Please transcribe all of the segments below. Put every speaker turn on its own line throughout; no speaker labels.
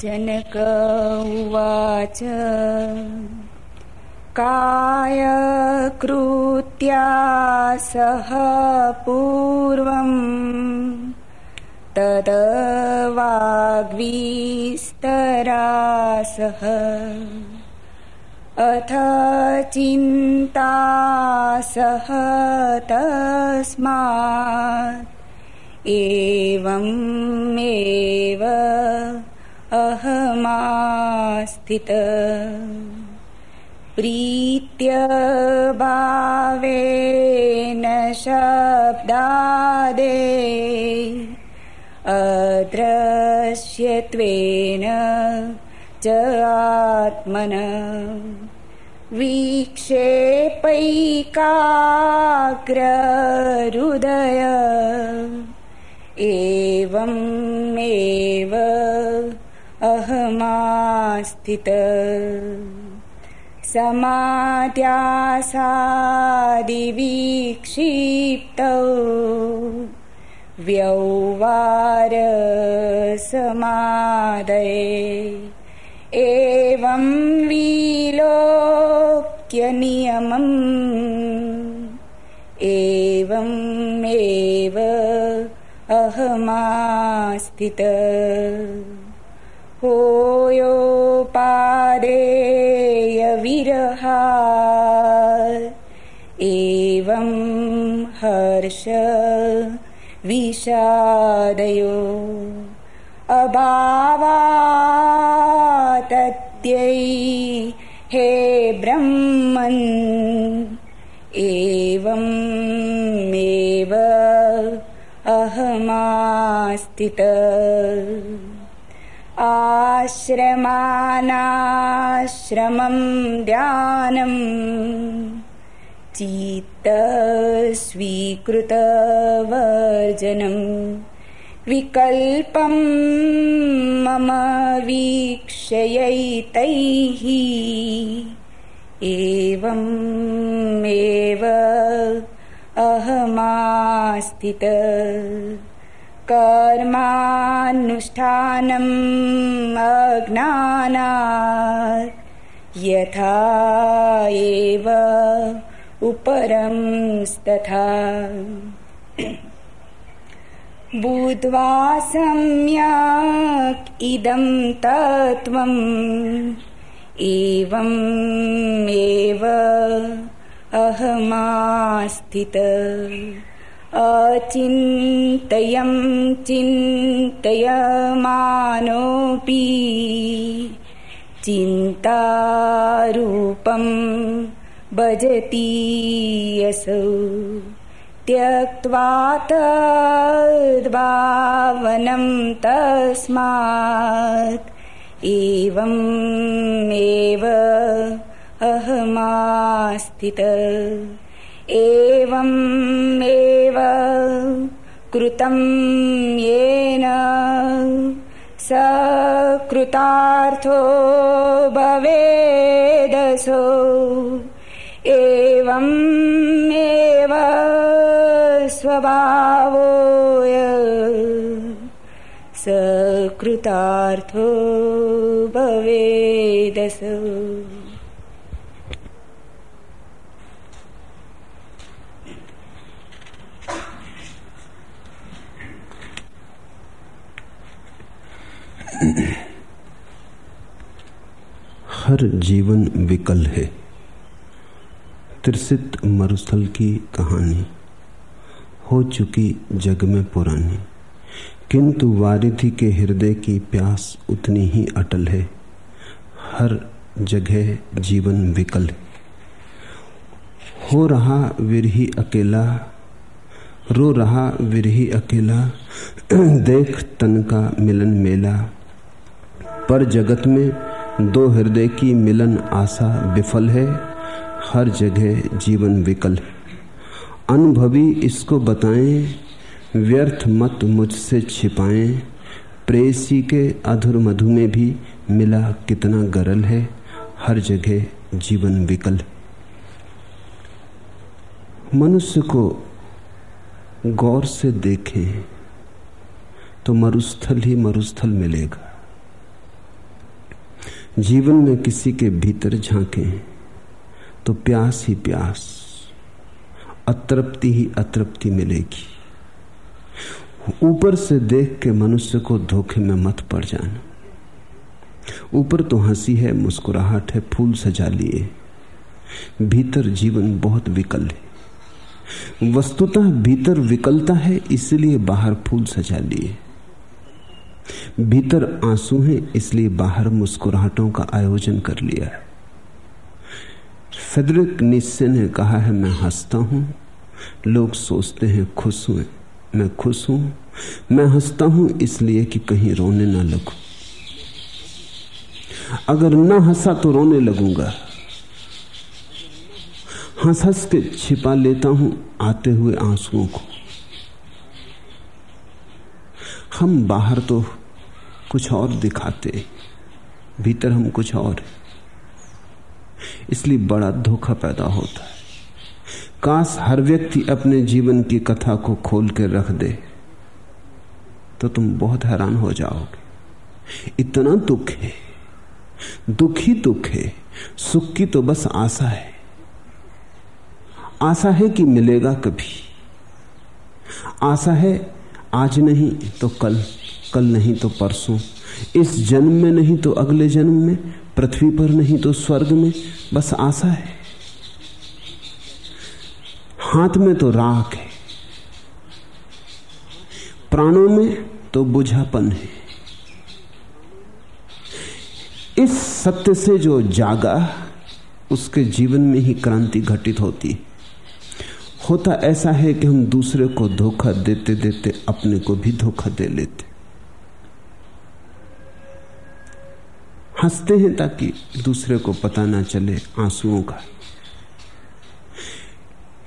जनक उवाच। कायकृत्या सह पूर्वम् तदवाग्विस्तरासः अथ चिन्ता सह तस्मात् एवमेव अहमास्थित। प्रीत्यभावेन शब्दादे अदृश्यत्वेन च आत्मन। वीक्षेपैकाग्रहृदय एवमेव अहमास्थित समाद्यासादिविक्षिप्तौ व्यौवारसमादये एवं विलोक्यनियमम्। एवमेव अहमास्थित होयोपादेयविरहा एवं हर्ष विषादयो। अभावातत्यै हे ब्रह्मन् एवमेव अहमास्थित आश्रमानाश्रमं ध्यानम् चित्तस्वीकृतवर्जनम् विकल्पं मम वीक्षयैतैः एवमेव अहमास्थित कर्मानुष्ठानम् अज्ञानात् यथा एव उपरंस्तथा बुद्ध्वा सम्यक् इदं तत्त्वम् एवमेव अहमास्थित अचिन्तयं चिन्तयमानोऽपि चिन्तारूपं भजति असौ त्यक्त्वा तद्भावनं तस्मात् एवमेव अहमास्थित एवमेव कृतं येन स कृतार्थो भवेदसो। एवमेव स्वभावोय स कृतार्थो भवेदसो
हर जीवन विकल है। त्रिसित मरुस्थल की कहानी। हो चुकी जग में पुरानी। किंतु वारिधि के हृदय की प्यास उतनी ही अटल है। हर जगह जीवन विकल है। हो रहा विरही अकेला, रो रहा विरही अकेला, देख तन का मिलन मेला। पर जगत में दो हृदय की मिलन आशा विफल है, हर जगह जीवन विकल है। अनुभवी इसको बताएँ, व्यर्थ मत मुझसे छिपाएँ, प्रेसी के अधुर मधु में भी मिला कितना गरल है, हर जगह जीवन विकल। मनुष्य को गौर से देखें तो मरुस्थल ही मरुस्थल मिलेगा। जीवन में किसी के भीतर झांके तो प्यास ही प्यास, अतृप्ति ही अतृप्ति मिलेगी। ऊपर से देख के मनुष्य को धोखे में मत पड़ जाना। ऊपर तो हँसी है, मुस्कुराहट है, फूल सजा लिए। भीतर जीवन बहुत विकल है। वस्तुतः भीतर विकलता है, इसलिए बाहर फूल सजा लिए। भीतर आँसू हैं, इसलिए बाहर मुस्कुराहटों का आयोजन कर लिया है। फेडरिक निस्से ने कहा है, मैं हंसता हूँ। लोग सोचते हैं, खुश हुए। मैं खुश हूँ। मैं हंसता हूँ, इसलिए कि कहीं रोने ना लगू। अगर ना हंसा तो रोने लगूँगा। हंस हंस के छिपा लेता हूँ, आते हुए आंसुओं को। हम बाहर तो कुछ और दिखाते, भीतर हम कुछ और। इसलिए बड़ा धोखा पैदा होता है। काश हर व्यक्ति अपने जीवन की कथा को खोल के रख दे तो तुम बहुत हैरान हो जाओगे। इतना दुख है, दुख ही दुख है, सुख की तो बस आशा है। आशा है कि मिलेगा कभी। आशा है आज नहीं तो कल कल नहीं तो परसों। इस जन्म में नहीं तो अगले जन्म में, पृथ्वी पर नहीं तो स्वर्ग में। बस आशा है। हाथ में तो राख है। प्राणों में तो बुझापन है। इस सत्य से जो जागा, उसके जीवन में ही क्रांति घटित होती है। होता ऐसा है कि हम दूसरे को धोखा देते देते अपने को भी धोखा दे लेते। हँसते हैं ताकि दूसरे को पता ना चले आंसुओं का।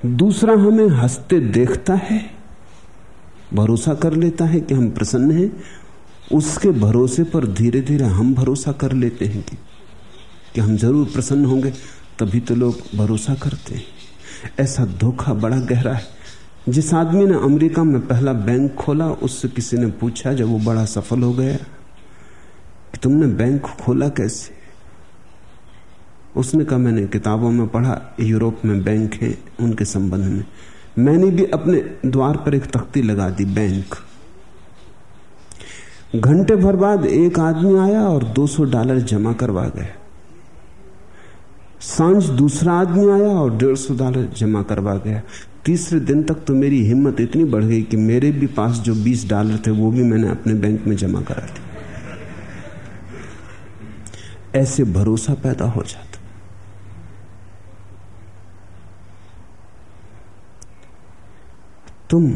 दूसरा हमें हँसते देखता है भरोसा कर लेता है कि हम प्रसन्न हैं उसके भरोसे पर धीरे धीरे हम भरोसा कर लेते हैं कि, कि हम ज़रूर प्रसन्न होंगे तभी तो लोग भरोसा करते हैं। ऐसा धोखा बड़ा गहरा है। जिस आदमी ने अमेरिका में पहला बैंक खोला, उससे किसी ने पूछा जब वो बड़ा सफल हो गया कि तुमने बैंक खोला कैसे? उसने कहा, मैंने किताबों में पढ़ा, यूरोप में बैंक है, उनके संबंध में। मैंने भी अपने द्वार पर एक तख्ती लगा दी, बैंक। घंटे भर बाद एक आदमी आया और 200 डॉलर जमा करवा गया। साँझ दूसरा आदमी आया और डेढ़ सौ डॉलर जमा करवा गया। तीसरे दिन तक तो मेरी हिम्मत इतनी बढ़ गई कि मेरे भी पास जो बीस डॉलर थे, वो भी मैंने अपने बैंक में जमा करा दिए। ऐसे भरोसा पैदा हो जाता। तुम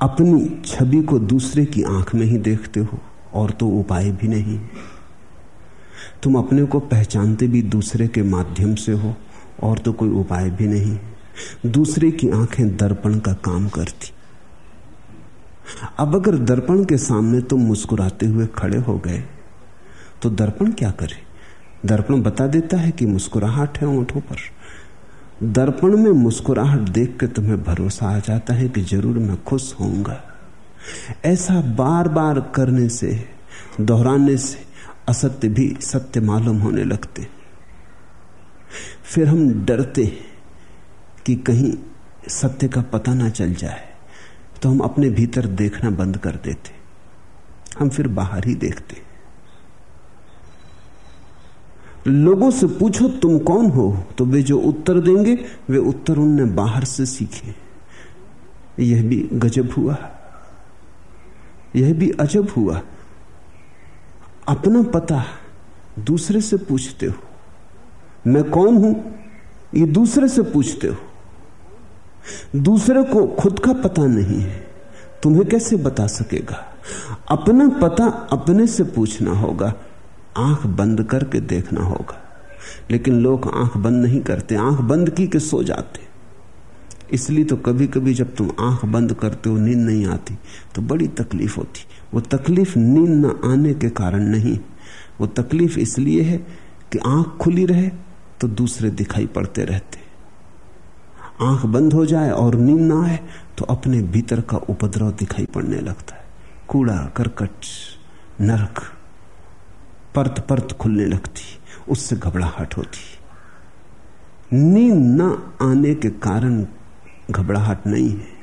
अपनी छवि को दूसरे की आँख में ही देखते हो और तो उपाय भी नहीं। तुम अपने को पहचानते भी दूसरे के माध्यम से हो, और तो कोई उपाय भी नहीं। दूसरे की आँखें दर्पण का काम करती। अब अगर दर्पण के सामने तुम मुस्कुराते हुए खड़े हो गए तो दर्पण क्या करे? दर्पण बता देता है कि मुस्कुराहट है ओंठों पर। दर्पण में मुस्कुराहट देख के तुम्हें भरोसा आ जाता है कि ज़रूर मैं खुश होऊँगा। ऐसा बार बार करने से, दोहराने से असत्य भी सत्य मालूम होने लगते। फिर हम डरते कि कहीं सत्य का पता ना चल जाए तो हम अपने भीतर देखना बंद कर देते। हम फिर बाहर ही देखते। लोगों से पूछो, तुम कौन हो? तो वे जो उत्तर देंगे, वे उत्तर उनने बाहर से सीखे। यह भी गजब हुआ। यह भी अजब हुआ। अपना पता दूसरे से पूछते हो। मैं कौन हूँ? ये दूसरे से पूछते हो। दूसरे को खुद का पता नहीं है। तुम्हें कैसे बता सकेगा? अपना पता अपने से पूछना होगा। आँख बंद करके देखना होगा। लेकिन लोग आँख बंद नहीं करते। आँख बंद की के सो जाते। इसलिए तो कभी कभी जब तुम आँख बंद करते हो, नींद नहीं आती तो बड़ी तकलीफ़ होती। वो तकलीफ़ नींद न आने के कारण नहीं। वो तकलीफ़ इसलिए है कि आँख खुली रहे तो दूसरे दिखाई पड़ते रहते। आँख बंद हो जाए और नींद ना आए तो अपने भीतर का उपद्रव दिखाई पड़ने लगता है। कूड़ा, करकट, नरक परत परत खुलने लगती, उससे घबराहट होती। नींद न आने के कारण घबराहट नहीं है।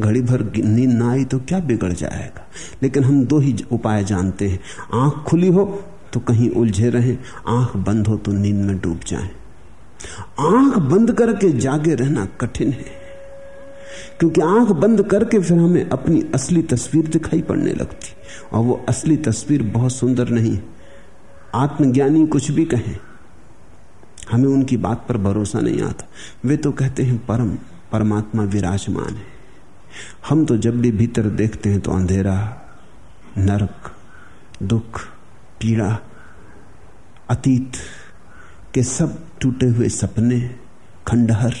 घड़ी भर नींद ना आई तो क्या बिगड़ जाएगा? लेकिन हम दो ही उपाय जानते हैं। आँख खुली हो तो कहीं उलझे रहे। आँख बंद हो तो नींद में डूब जाए। आँख बंद करके जागे रहना कठिन है। क्योंकि आँख बंद करके फिर हमें अपनी असली तस्वीर दिखाई पड़ने लगती। और वो असली तस्वीर बहुत सुंदर नहीं आत्मज्ञानी कुछ भी कहें, हमें उनकी बात पर भरोसा नहीं आता। वे तो कहते हैं, परम परमात्मा विराजमान है। हम तो जब भी भीतर देखते हैं तो अंधेरा, नरक, दुख, पीड़ा, अतीत के सब टूटे हुए सपने, खंडहर,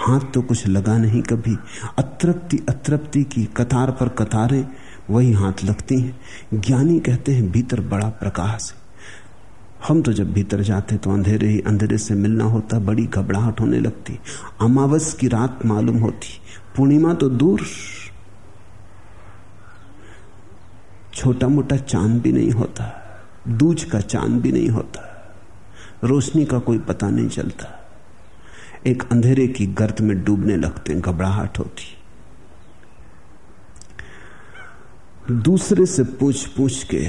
हाथ तो कुछ लगा नहीं कभी। अतृप्ति अतृप्ति की कतार पर कतारें, वही हाथ लगती हैं। ज्ञानी कहते हैं, भीतर बड़ा प्रकाश है। हम तो जब भीतर जाते तो अंधेरे ही अंधेरे से मिलना होता, बड़ी घबराहट होने लगती, अमावस की रात मालूम होती, पूर्णिमा तो दूर। छोटा मोटा चाँद भी नहीं होता, दूज का चाँद भी नहीं होता, रोशनी का कोई पता नहीं चलता। एक अंधेरे की गर्त में डूबने लगते हैं घबराहट होती। दूसरे से पूछ पूछ के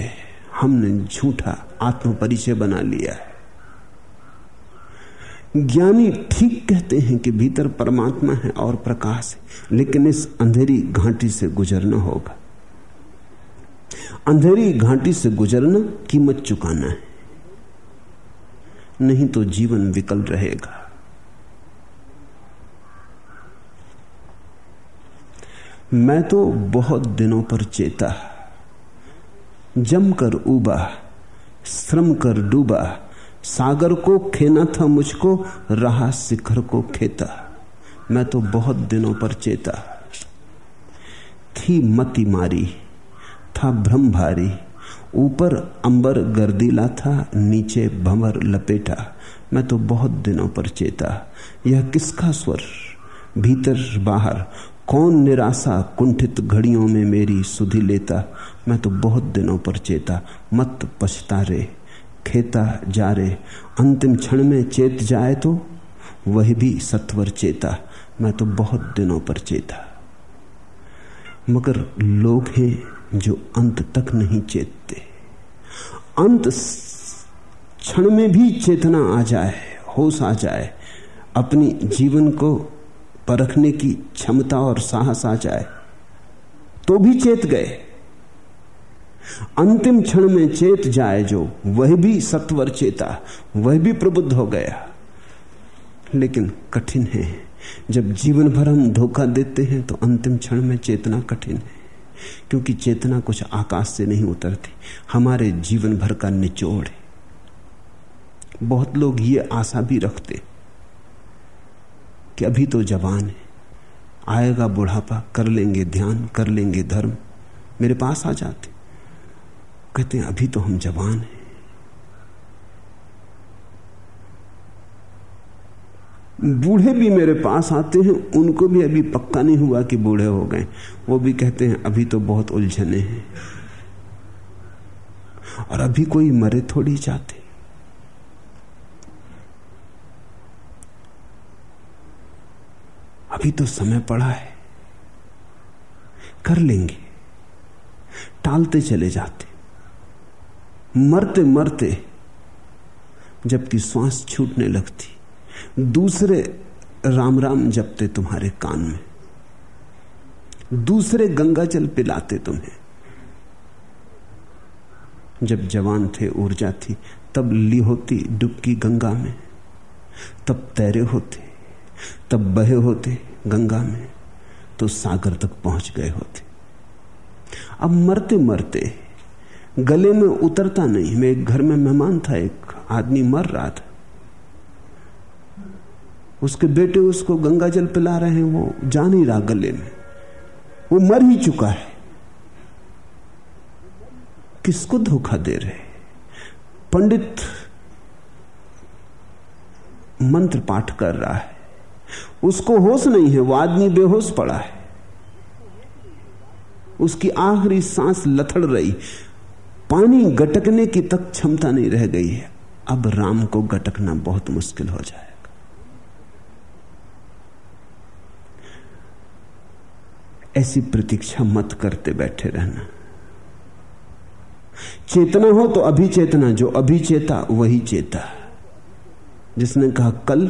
हमने झूठा आत्म परिचय बना लिया है। ज्ञानी ठीक कहते हैं कि भीतर परमात्मा है और प्रकाश है, लेकिन इस अंधेरी घाटी से गुजरना होगा। अंधेरी घाटी से गुजरना कीमत चुकाना है। नहीं तो जीवन विकल रहेगा। मैं तो बहुत दिनों पर चेता, जमकर उबा श्रम कर डूबा। सागर को खेना था मुझको, रहा शिखर को खेता। मैं तो बहुत दिनों पर चेता। थी मति मारी, था भ्रम भारी। ऊपर अंबर गर्दीला था, नीचे भंवर लपेटा। मैं तो बहुत दिनों पर चेता। यह किसका स्वर? भीतर बाहर कौन निराशा कुंठित घड़ियों में मेरी सुधि लेता? मैं तो बहुत दिनों पर चेता। मत पछता रे, खेता जा रे। अंतिम क्षण में चेत जाए तो वह भी सत्वर चेता। मैं तो बहुत दिनों पर चेता। मगर लोग हैं जो अंत तक नहीं चेतते। अंत क्षण में भी चेतना आ जाए, होश आ जाए। अपनी जीवन को परखने की क्षमता और साहस आ जाए तो भी चेत गए। अंतिम क्षण में चेत जाए जो, वह भी सत्वर चेता, वह भी प्रबुद्ध हो गया। लेकिन कठिन है। जब जीवन भर हम धोखा देते हैं तो अंतिम क्षण में चेतना कठिन है, क्योंकि चेतना कुछ आकाश से नहीं उतरती। हमारे जीवन भर का निचोड़ है। बहुत लोग ये आशा भी रखते कि अभी तो जवान है। आएगा बुढ़ापा, कर लेंगे ध्यान, कर लेंगे धर्म। मेरे पास आ जाते। कहते हैं, अभी तो हम जवान हैं। बूढ़े भी मेरे पास आते हैं। उनको भी अभी पक्का नहीं हुआ कि बूढ़े हो गए। वो भी कहते हैं, अभी तो बहुत उलझने हैं। और अभी कोई मरे थोड़ी जाते। अभी तो समय पड़ा है। कर लेंगे। टालते चले जाते। मरते मरते जबकि श्वास छूटने लगती। दूसरे राम राम जपते तुम्हारे कान में। दूसरे गंगा जल पिलाते तुम्हें। जब जवान थे, ऊर्जा थी, तब ली होती डुबकी गंगा में। तब तैरे होते। तब बहे होते गंगा में तो सागर तक पहुँच गए होते। अब मरते मरते गले में उतरता नहीं, मैं एक घर में मेहमान था, एक आदमी मर रहा था। उसके बेटे उसको गंगा जल पिला रहे हैं, वो जा नहीं रहा गले में। वो मर ही चुका है। किसको धोखा दे रहे? पंडित मंत्र पाठ कर रहा है। उसको होश नहीं है, वो आदमी बेहोश पड़ा है। उसकी आखिरी सांस लथड़ रही। पानी गटकने की तक क्षमता नहीं रह गई है। अब राम को गटकना बहुत मुश्किल हो जाएगा। ऐसी प्रतीक्षा मत करते बैठे रहना। चेतना हो तो अभी चेतना जो अभी चेता वही चेता। जिसने कहा, कल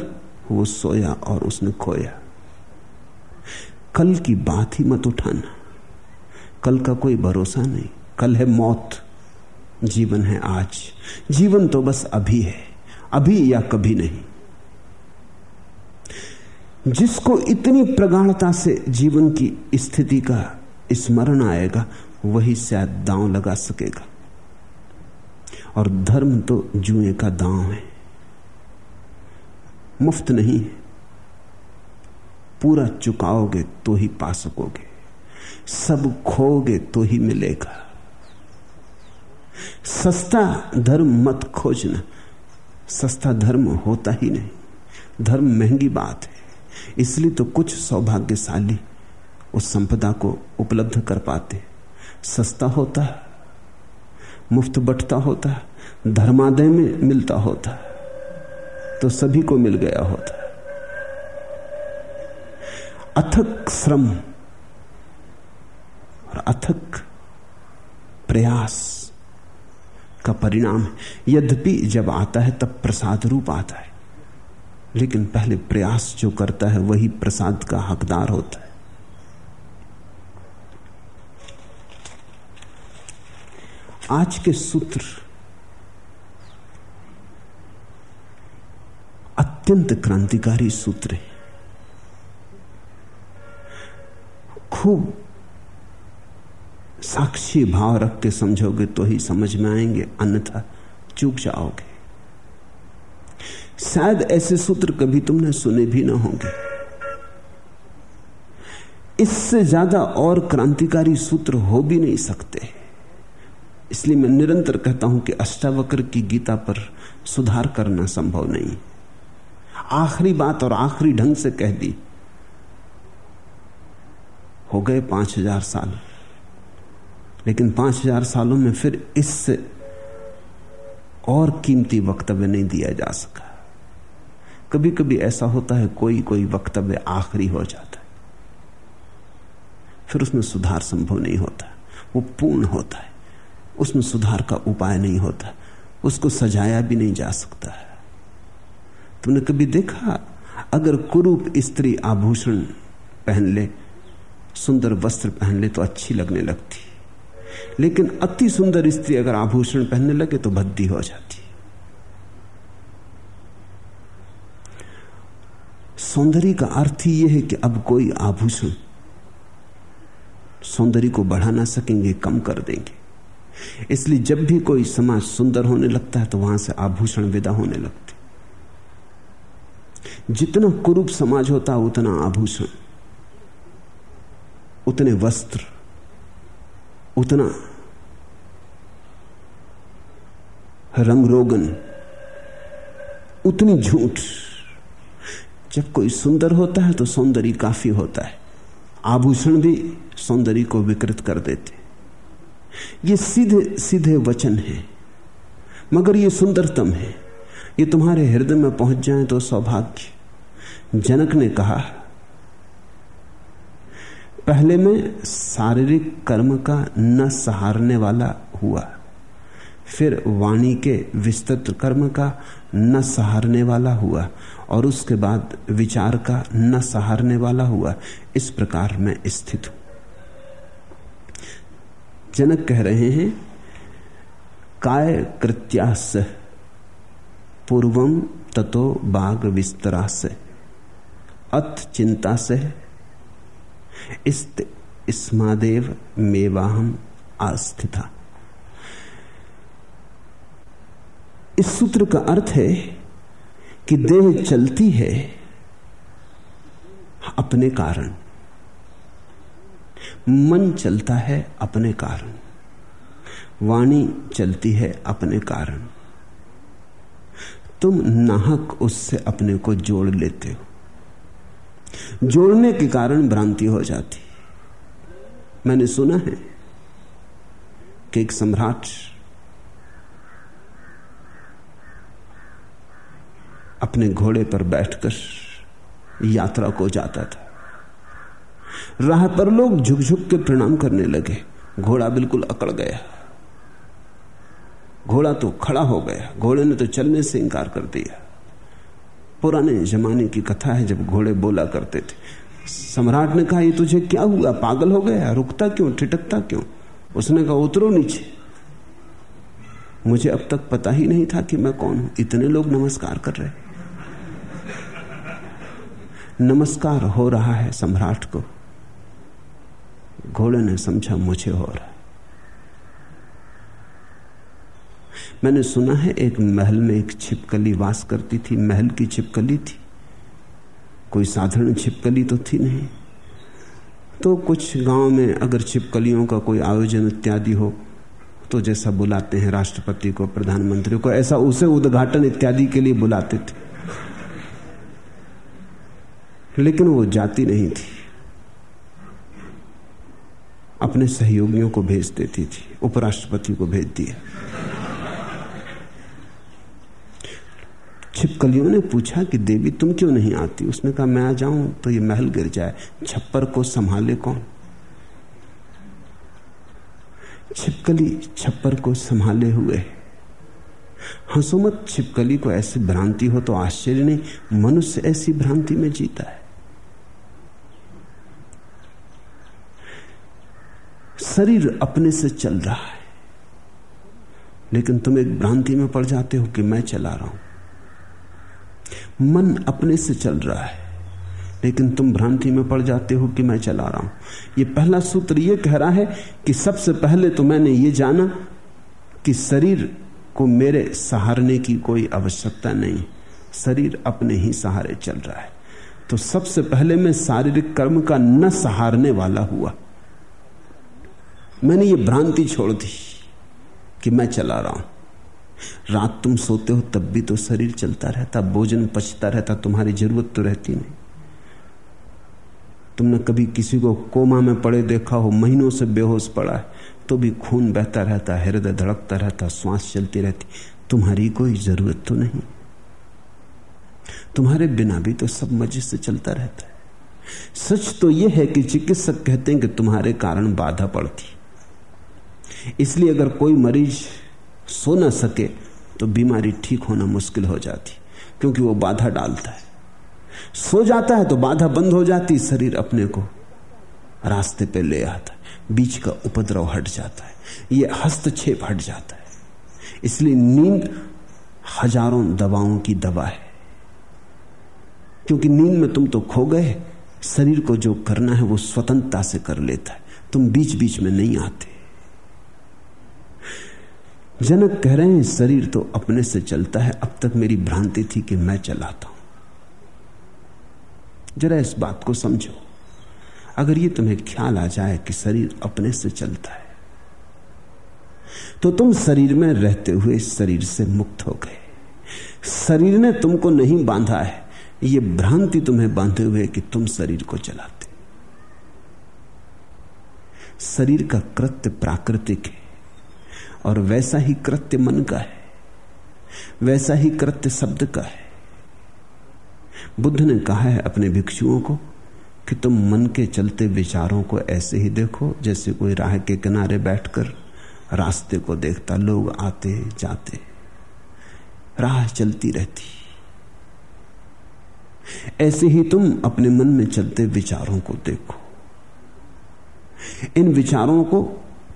वो सोया और उसने खोया। कल की बात ही मत उठाना। कल का कोई भरोसा नहीं। कल है मौत। जीवन है आज। जीवन तो बस अभी है। अभी या कभी नहीं। जिसको इतनी प्रगाढ़ता से जीवन की स्थिति का स्मरण आएगा, वही शायद दांव लगा सकेगा। और धर्म तो जुए का दांव है। मुफ़्त नहीं है। पूरा चुकाओगे तो ही पा सकोगे। सब खोगे तो ही मिलेगा। सस्ता धर्म मत खोजना। सस्ता धर्म होता ही नहीं। धर्म महँगी बात है। इसलिए तो कुछ सौभाग्यशाली उस संपदा को उपलब्ध कर पाते। सस्ता होता, मुफ़्त बटता होता, धर्मादय में मिलता होता। तो सभी को मिल गया होता अथक श्रम और अथक प्रयास का परिणाम यद्यपि जब आता है, तब प्रसाद रूप आता है। लेकिन पहले प्रयास जो करता है, वही प्रसाद का हकदार होता है। आज के सूत्र अत्यंत क्रांतिकारी सूत्र है। खूब साक्षी भाव रख के समझोगे तो ही समझ में आएँगे, अन्यथा चूक जाओगे। शायद ऐसे सूत्र कभी तुमने सुने भी ना होंगे। इससे ज़्यादा और क्रांतिकारी सूत्र हो भी नहीं सकते। इसलिए मैं निरंतर कहता हूँ कि अष्टावक्र की गीता पर सुधार करना संभव नहीं। आखिरी बात और आखिरी ढंग से कह दी। हो गए पाँच हज़ार साल। लेकिन पाँच हज़ार सालों में फिर इससे और कीमती वक्तव्य नहीं दिया जा सका। कभी कभी ऐसा होता है कोई कोई वक्तव्य आखिरी हो जाता है। फिर उसमें सुधार संभव नहीं होता। वो पूर्ण होता है। उसमें सुधार का उपाय नहीं होता। उसको सजाया भी नहीं जा सकता है। तुमने कभी देखा? अगर कुरूप स्त्री आभूषण पहन ले, सुंदर वस्त्र पहन ले तो अच्छी लगने लगती। लेकिन अति सुंदर स्त्री अगर आभूषण पहनने लगे तो भद्दी हो जाती। सौंदर्य का अर्थ ही यह है कि अब कोई आभूषण सौंदर्य को बढ़ा ना सकेंगे, कम कर देंगे। इसलिए जब भी कोई समाज सुंदर होने लगता है तो वहाँ से आभूषण विदा होने लगते। जितना कुरूप समाज होता, उतना आभूषण, उतने वस्त्र, उतना रंग रोगन उतनी झूठ। जब कोई सुंदर होता है तो सौंदर्य काफ़ी होता है। आभूषण भी सौंदर्य को विकृत कर देते। ये सीधे सीधे वचन है, मगर ये सुंदरतम है। ये तुम्हारे हृदय में पहुँच जाए तो सौभाग्य। जनक ने कहा, पहले में शारीरिक कर्म का न सहारने वाला हुआ, फिर वाणी के विस्तृत कर्म का न सहारने वाला हुआ, और उसके बाद विचार का न सहारने वाला हुआ। इस प्रकार मैं स्थित हूँ। जनक कह रहे हैं, काय कृत्यास पूर्वम ततो बाघ विस्तरा से अथ चिंता से स्मादेव मेवाहम आस्थिता। इस सूत्र का अर्थ है कि देह चलती है अपने कारण। मन चलता है अपने कारण। वाणी चलती है अपने कारण। तुम नाहक उससे अपने को जोड़ लेते हो। जोड़ने के कारण भ्रांति हो जाती। मैंने सुना है कि एक सम्राट अपने घोड़े पर बैठकर यात्रा को जाता था। राह पर लोग झुकझुक के प्रणाम करने लगे। घोड़ा बिल्कुल अकड़ गया। घोड़ा तो खड़ा हो गया। घोड़े ने तो चलने से इंकार कर दिया। पुराने जमाने की कथा है जब घोड़े बोला करते थे। सम्राट ने कहा, ये तुझे क्या हुआ? पागल हो गया? रुकता क्यों? ठिटकता क्यों? उसने कहा, उतरो नीचे। मुझे अब तक पता ही नहीं था कि मैं कौन हूँ। इतने लोग नमस्कार कर रहे नमस्कार हो रहा है सम्राट को। घोड़े ने समझा, मुझे हो रहा है। मैंने सुना है एक महल में एक छिपकली वास करती थी, महल की छिपकली थी। कोई साधारण छिपकली तो थी नहीं। तो कुछ गाँव में अगर छिपकलियों का कोई आयोजन इत्यादि हो तो जैसा बुलाते हैं राष्ट्रपति को प्रधानमंत्री को, ऐसा उसे उद्घाटन इत्यादि के लिए बुलाते थे। लेकिन वो जाती नहीं थी। अपने सहयोगियों को भेज देती थी, उपराष्ट्रपति को भेज दिया छिपकलियों ने पूछा कि, देवी, तुम क्यों नहीं आती? उसने कहा, मैं आ जाऊँ तो ये महल गिर जाए। छप्पर को संभाले कौन? छिपकली छप्पर को संभाले हुए। हंसो मत छिपकली को ऐसी भ्रांति हो तो आश्चर्य नहीं, मनुष्य ऐसी भ्रांति में जीता है। शरीर अपने से चल रहा है, लेकिन तुम एक भ्रांति में पड़ जाते हो कि मैं चला रहा हूँ। मन अपने से चल रहा है। लेकिन तुम भ्रांति में पड़ जाते हो कि मैं चला रहा हूँ। ये पहला सूत्र ये कह रहा है कि सबसे पहले तो मैंने ये जाना कि शरीर को मेरे सहारने की कोई आवश्यकता नहीं। शरीर अपने ही सहारे चल रहा है। तो सबसे पहले मैं शारीरिक कर्म का न सहारने वाला हुआ। मैंने ये भ्रांति छोड़ दी कि मैं चला रहा हूँ। रात तुम सोते हो, तब भी तो शरीर चलता रहता, भोजन पचता रहता, तुम्हारी ज़रूरत तो रहती नहीं। तुमने कभी किसी को कोमा में पड़े देखा हो, महीनों से बेहोश पड़ा है तो भी खून बहता रहता, हृदय धड़कता रहता, श्वास चलती रहती, तुम्हारी कोई ज़रूरत तो नहीं। तुम्हारे बिना भी तो सब मज़े से चलता रहता है। सच तो यह है कि चिकित्सक कहते हैं कि तुम्हारे कारण बाधा पड़ती। इसलिए अगर कोई मरीज़ सो ना सके तो बीमारी ठीक होना मुश्किल हो जाती, क्योंकि वो बाधा डालता है। सो जाता है तो बाधा बंद हो जाती, शरीर अपने को रास्ते पे ले आता है। बीच का उपद्रव हट जाता है, ये हस्तक्षेप हट जाता है। इसलिए नींद हज़ारों दवाओं की दवा है। क्योंकि नींद में तुम तो खो गए, शरीर को जो करना है वो स्वतंत्रता से कर लेता है। तुम बीच बीच में नहीं आते। जनक कह रहे हैं, शरीर तो अपने से चलता है। अब तक मेरी भ्रांति थी कि मैं चलाता हूँ। जरा इस बात को समझो। अगर ये तुम्हें ख्याल आ जाए कि शरीर अपने से चलता है तो तुम शरीर में रहते हुए शरीर से मुक्त हो गए। शरीर ने तुमको नहीं बांधा है। ये भ्रांति तुम्हें बांधे हुए कि तुम शरीर को चलाते। शरीर का कृत्य प्राकृतिक है। और वैसा ही कृत्य मन का है, वैसा ही कृत्य शब्द का है। बुद्ध ने कहा है अपने भिक्षुओं को कि तुम मन के चलते विचारों को ऐसे ही देखो जैसे कोई राह के किनारे बैठकर रास्ते को देखता लोग आते जाते, राह चलती रहती। ऐसे ही तुम अपने मन में चलते विचारों को देखो। इन विचारों को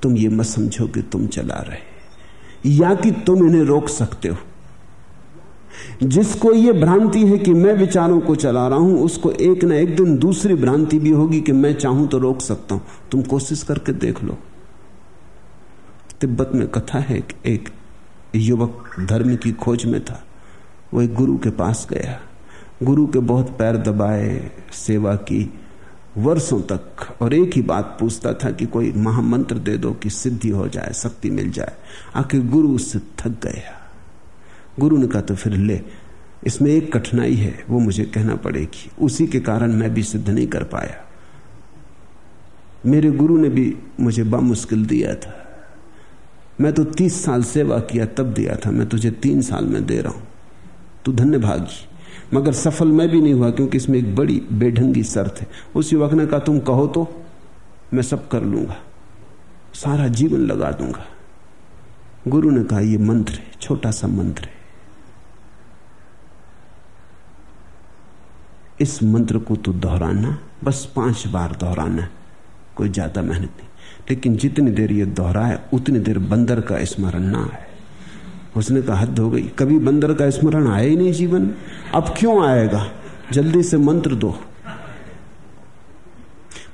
तुम ये मत समझो कि तुम चला रहे या कि तुम इन्हें रोक सकते हो। जिसको ये भ्रांति है कि मैं विचारों को चला रहा हूँ, उसको एक ना एक दिन दूसरी भ्रांति भी होगी कि मैं चाहूँ तो रोक सकता हूँ। तुम कोशिश करके देख लो। तिब्बत में कथा है कि एक युवक धर्म की खोज में था। वो एक गुरु के पास गया। गुरु के बहुत पैर दबाए, सेवा की। वर्षों तक और एक ही बात पूछता था कि कोई महामंत्र दे दो कि सिद्धि हो जाए, शक्ति मिल जाए। आखिर गुरु उससे थक गया। गुरु ने कहा तो फिर ले, इसमें एक कठिनाई है, वो मुझे कहना पड़ेगी। उसी के कारण मैं भी सिद्ध नहीं कर पाया। मेरे गुरु ने भी मुझे बा मुश्किल दिया था। मैं तो तीस साल सेवा किया, तब दिया था। मैं तुझे तीन साल में दे रहा हूँ। तू धन्य भागी। मगर सफल मैं भी नहीं हुआ क्योंकि इसमें एक बड़ी बेढंगी शर्त है। उस युवक ने कहा, तुम कहो तो मैं सब कर लूँगा। सारा जीवन लगा दूँगा। गुरु ने कहा यह मंत्र है, छोटा सा मंत्र है। इस मंत्र को तो दोहराना, बस पाँच बार दोहराना, कोई ज़्यादा मेहनत नहीं। लेकिन जितनी देर ये दोहराए, उतनी देर बंदर का स्मरण ना आए। उसने कहा, हद हो गई। कभी बंदर का स्मरण आया ही नहीं जीवन। अब क्यों आएगा? जल्दी से मंत्र दो।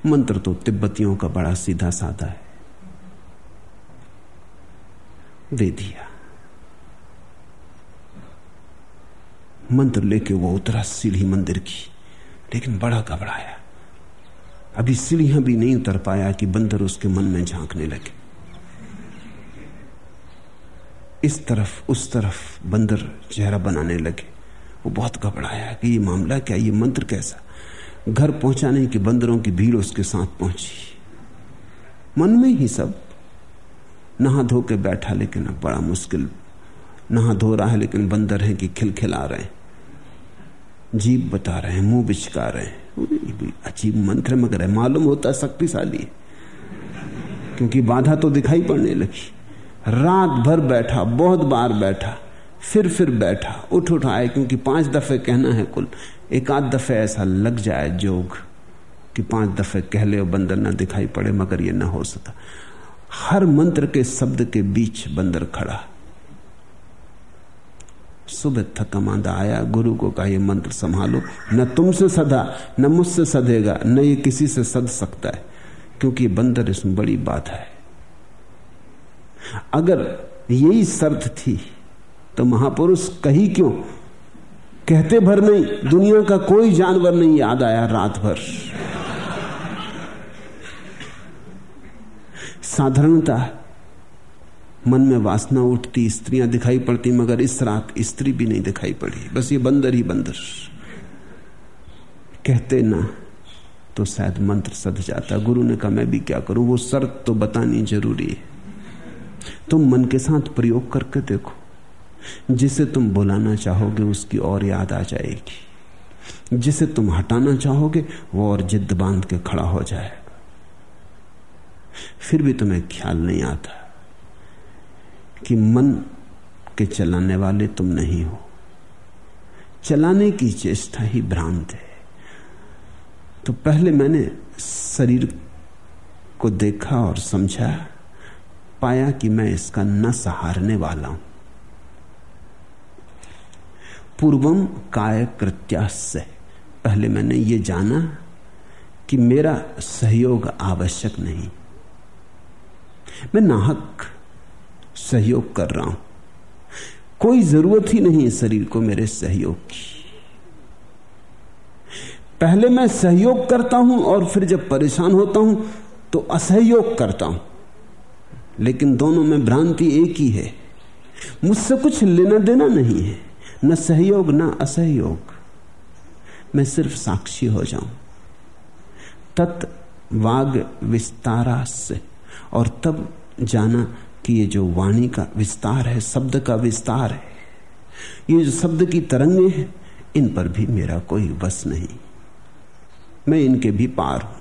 मंत्र तो तिब्बतियों का बड़ा सीधा साधा है। दे दिया। मंत्र लेके वो उतरा सीढ़ी मंदिर की, लेकिन बड़ा घबराया। अभी सीढ़ियाँ भी नहीं उतर पाया कि बंदर उसके मन में झांकने लगे। इस तरफ़, उस तरफ़ बंदर चेहरा बनाने लगे। वो बहुत घबराया कि ये मामला क्या, ये मंत्र कैसा? घर पहुँचाने की बंदरों की भीड़ उसके साथ पहुँची। मन में ही सब नहा धो के बैठा, लेकिन अब बड़ा मुश्किल। नहा धो रहा है, लेकिन बंदर है कि खिलखिला रहे हैं। जीप बता रहे हैं, मुँह बिचका रहे हैं। अजीब मंत्र मगर है, मालूम होता शक्तिशाली क्योंकि बाधा तो दिखाई पड़ने लगी। रात भर बैठा, बहुत बार बैठा, फिर फिर बैठा, उठ उठ आए, क्योंकि पाँच दफे कहना है कुल, एक आध दफे ऐसा लग जाए जोग कि पाँच दफे कह ले बंदर ना दिखाई पड़े, मगर ये ना हो सका। हर मंत्र के शब्द के बीच बंदर खड़ा। सुबह थका मांदा आया, गुरु को कहा, ये मंत्र संभालो। न तुमसे सदा, न मुझसे सदेगा, न ये किसी से सद सकता है, क्योंकि बंदर इसमें बड़ी बात है। अगर यही शर्त थी तो महापुरुष कही क्यों? कहते भर नहीं, दुनिया का कोई जानवर नहीं याद आया रात भर। साधारणता, मन में वासना उठती, स्त्रियाँ दिखाई पड़ती, मगर इस रात स्त्री भी नहीं दिखाई पड़ी। बस ये बंदर ही बंदर। कहते ना तो शायद मंत्र सद जाता। गुरु ने कहा, मैं भी क्या करूँ? वो शर्त तो बतानी ज़रूरी है। तुम मन के साथ प्रयोग करके देखो। जिसे तुम बुलाना चाहोगे, उसकी और याद आ जाएगी। जिसे तुम हटाना चाहोगे, वो और जिद बाँध के खड़ा हो जाएगा। फिर भी तुम्हें ख्याल नहीं आता कि मन के चलाने वाले तुम नहीं हो। चलाने की चेष्टा ही भ्रांत है। तो पहले मैंने शरीर को देखा और समझा पाया कि मैं इसका न सहारने वाला हूँ। पूर्वम काय कृत्यास्य। पहले मैंने ये जाना कि मेरा सहयोग आवश्यक नहीं। मैं नाहक सहयोग कर रहा हूँ। कोई ज़रूरत ही नहीं शरीर को मेरे सहयोग की। पहले मैं सहयोग करता हूँ और फिर जब परेशान होता हूँ तो असहयोग करता हूँ। लेकिन दोनों में भ्रांति एक ही है। मुझसे कुछ लेना देना नहीं है। न सहयोग, न असहयोग। मैं सिर्फ़ साक्षी हो जाऊँ। तत् वाग विस्तारा से और तब जाना कि ये जो वाणी का विस्तार है, शब्द का विस्तार है, ये जो शब्द की तरंगे हैं, इन पर भी मेरा कोई बस नहीं। मैं इनके भी पार हूँ।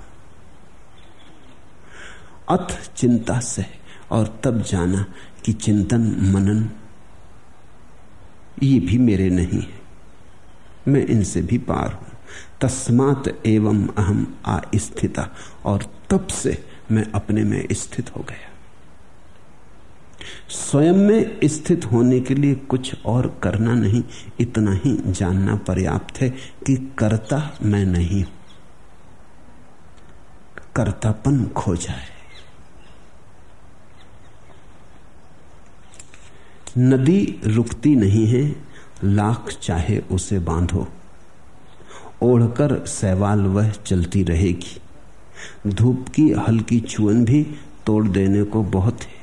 अथ चिंता से और तब जाना कि चिंतन, मनन, ये भी मेरे नहीं है। मैं इनसे भी पार हूँ। तस्मात एवं अहम अस्थिता और तब से मैं अपने में स्थित हो गया। स्वयं में स्थित होने के लिए कुछ और करना नहीं, इतना ही जानना पर्याप्त है कि करता मैं नहीं हूँ। कर्तापन खो जाए। नदी रुकती नहीं है, लाख चाहे उसे बांधो। ओढ़कर सैवाल वह चलती रहेगी। धूप की हल्की चुअन भी तोड़ देने को बहुत है।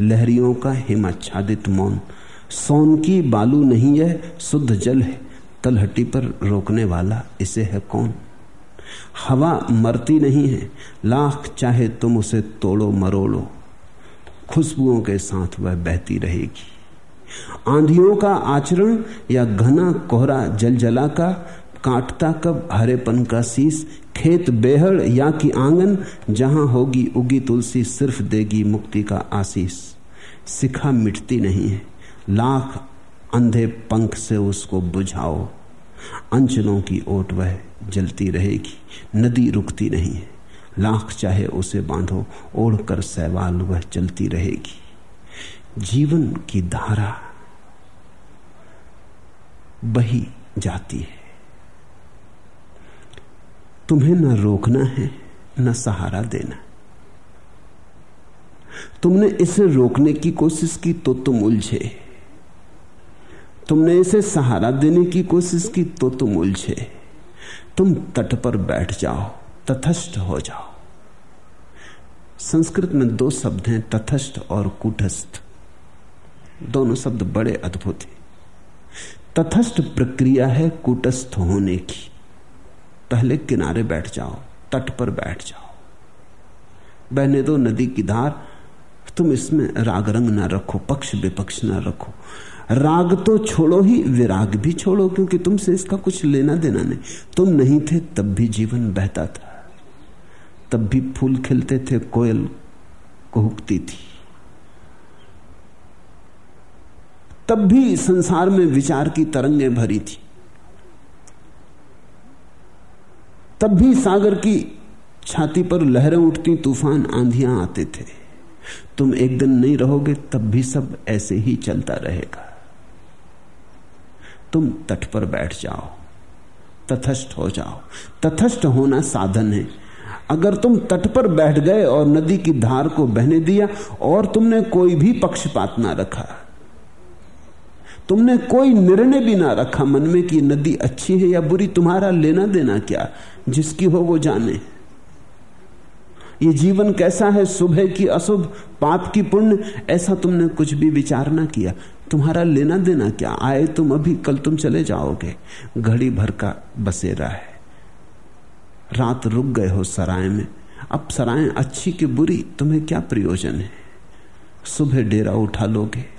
लहरियों का हिमाच्छादित मौन। सोन की बालू नहीं है, शुद्ध जल है। तलहटी पर रोकने वाला इसे है कौन? हवा मरती नहीं है, लाख चाहे तुम उसे तोड़ो मरोड़ो। खुशबुओं के साथ वह बहती रहेगी। आंधियों का आचरण या घना कोहरा जल जला का, काटता कब हरेपन का शीस, खेत बेहड़ या कि आँगन, जहाँ होगी उगी तुलसी सिर्फ़ देगी मुक्ति का आशीष। सिखा मिटती नहीं है। लाख अंधे पंख से उसको बुझाओ। अंचलों की ओट वह जलती रहेगी। नदी रुकती नहीं है। लाख चाहे उसे बांधो, ओढ़कर सहवाल वह चलती रहेगी। जीवन की धारा बही जाती है। तुम्हें न रोकना है, न सहारा देना। तुमने इसे रोकने की कोशिश की तो तुम उलझे। तुमने इसे सहारा देने की कोशिश की तो तुम उलझे। तुम तट पर बैठ जाओ तथस्थ हो जाओ। संस्कृत में दो शब्द हैं तथस्थ और कूटस्थ। दोनों शब्द बड़े अद्भुत हैं। तथस्थ प्रक्रिया है कुटस्थ होने की। पहले किनारे बैठ जाओ, तट पर बैठ जाओ। बहने दो नदी की धार, तुम इसमें राग रंग ना रखो, पक्ष विपक्ष ना रखो। राग तो छोड़ो ही, विराग भी छोड़ो, क्योंकि तुमसे इसका कुछ लेना देना नहीं। तुम नहीं थे, तब भी जीवन बहता था। तब भी फूल खिलते थे, कोयल कुहकती थी। तब भी संसार में विचार की तरंगें भरी थी। तब भी सागर की छाती पर लहरें उठती, तूफ़ान आंधियाँ आते थे। तुम एक दिन नहीं रहोगे, तब भी सब ऐसे ही चलता रहेगा। तुम तट पर बैठ जाओ तथस्थ हो जाओ। तथस्थ होना साधन है। अगर तुम तट पर बैठ गए और नदी की धार को बहने दिया, और तुमने कोई भी पक्षपात ना रखा। तुमने कोई निर्णय भी ना रखा मन में कि नदी अच्छी है या बुरी, तुम्हारा लेना देना क्या? जिसकी हो वो जाने। ये जीवन कैसा है सुबह की अशुभ? पाप की पुण्य? ऐसा तुमने कुछ भी विचार ना किया। तुम्हारा लेना देना क्या? आए तुम अभी, कल तुम चले जाओगे। घड़ी भर का बसेरा है। रात रुक गए हो सराय में। अब सराय अच्छी कि बुरी, तुम्हें क्या प्रयोजन है? सुबह डेरा उठा लोगे।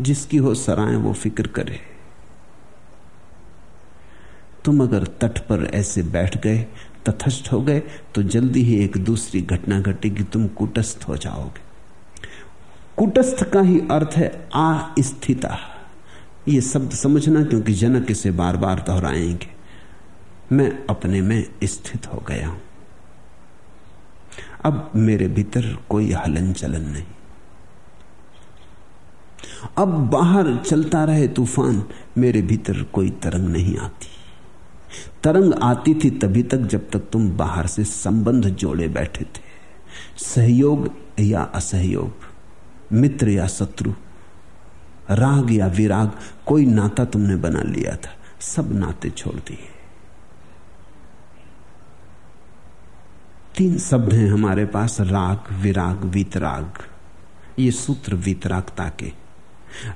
जिसकी हो सराय वो फ़िक्र करे। तुम अगर तट पर ऐसे बैठ गए, तथस्थ हो गए तो जल्दी ही एक दूसरी घटना घटेगी, तुम कुटस्थ हो जाओगे। कुटस्थ का ही अर्थ है अस्थिता। ये शब्द समझना, क्योंकि जनक इसे बार बार दोहराएँगे। मैं अपने में स्थित हो गया हूँ। अब मेरे भीतर कोई हलन चलन नहीं। अब बाहर चलता रहे तूफ़ान, मेरे भीतर कोई तरंग नहीं आती। तरंग आती थी तभी तक जब तक तुम बाहर से संबंध जोड़े बैठे थे। सहयोग या असहयोग, मित्र या शत्रु, राग या विराग, कोई नाता तुमने बना लिया था, सब नाते छोड़ दिए। तीन शब्द हैं हमारे पास, राग, विराग, वितराग। ये सूत्र वितरागता के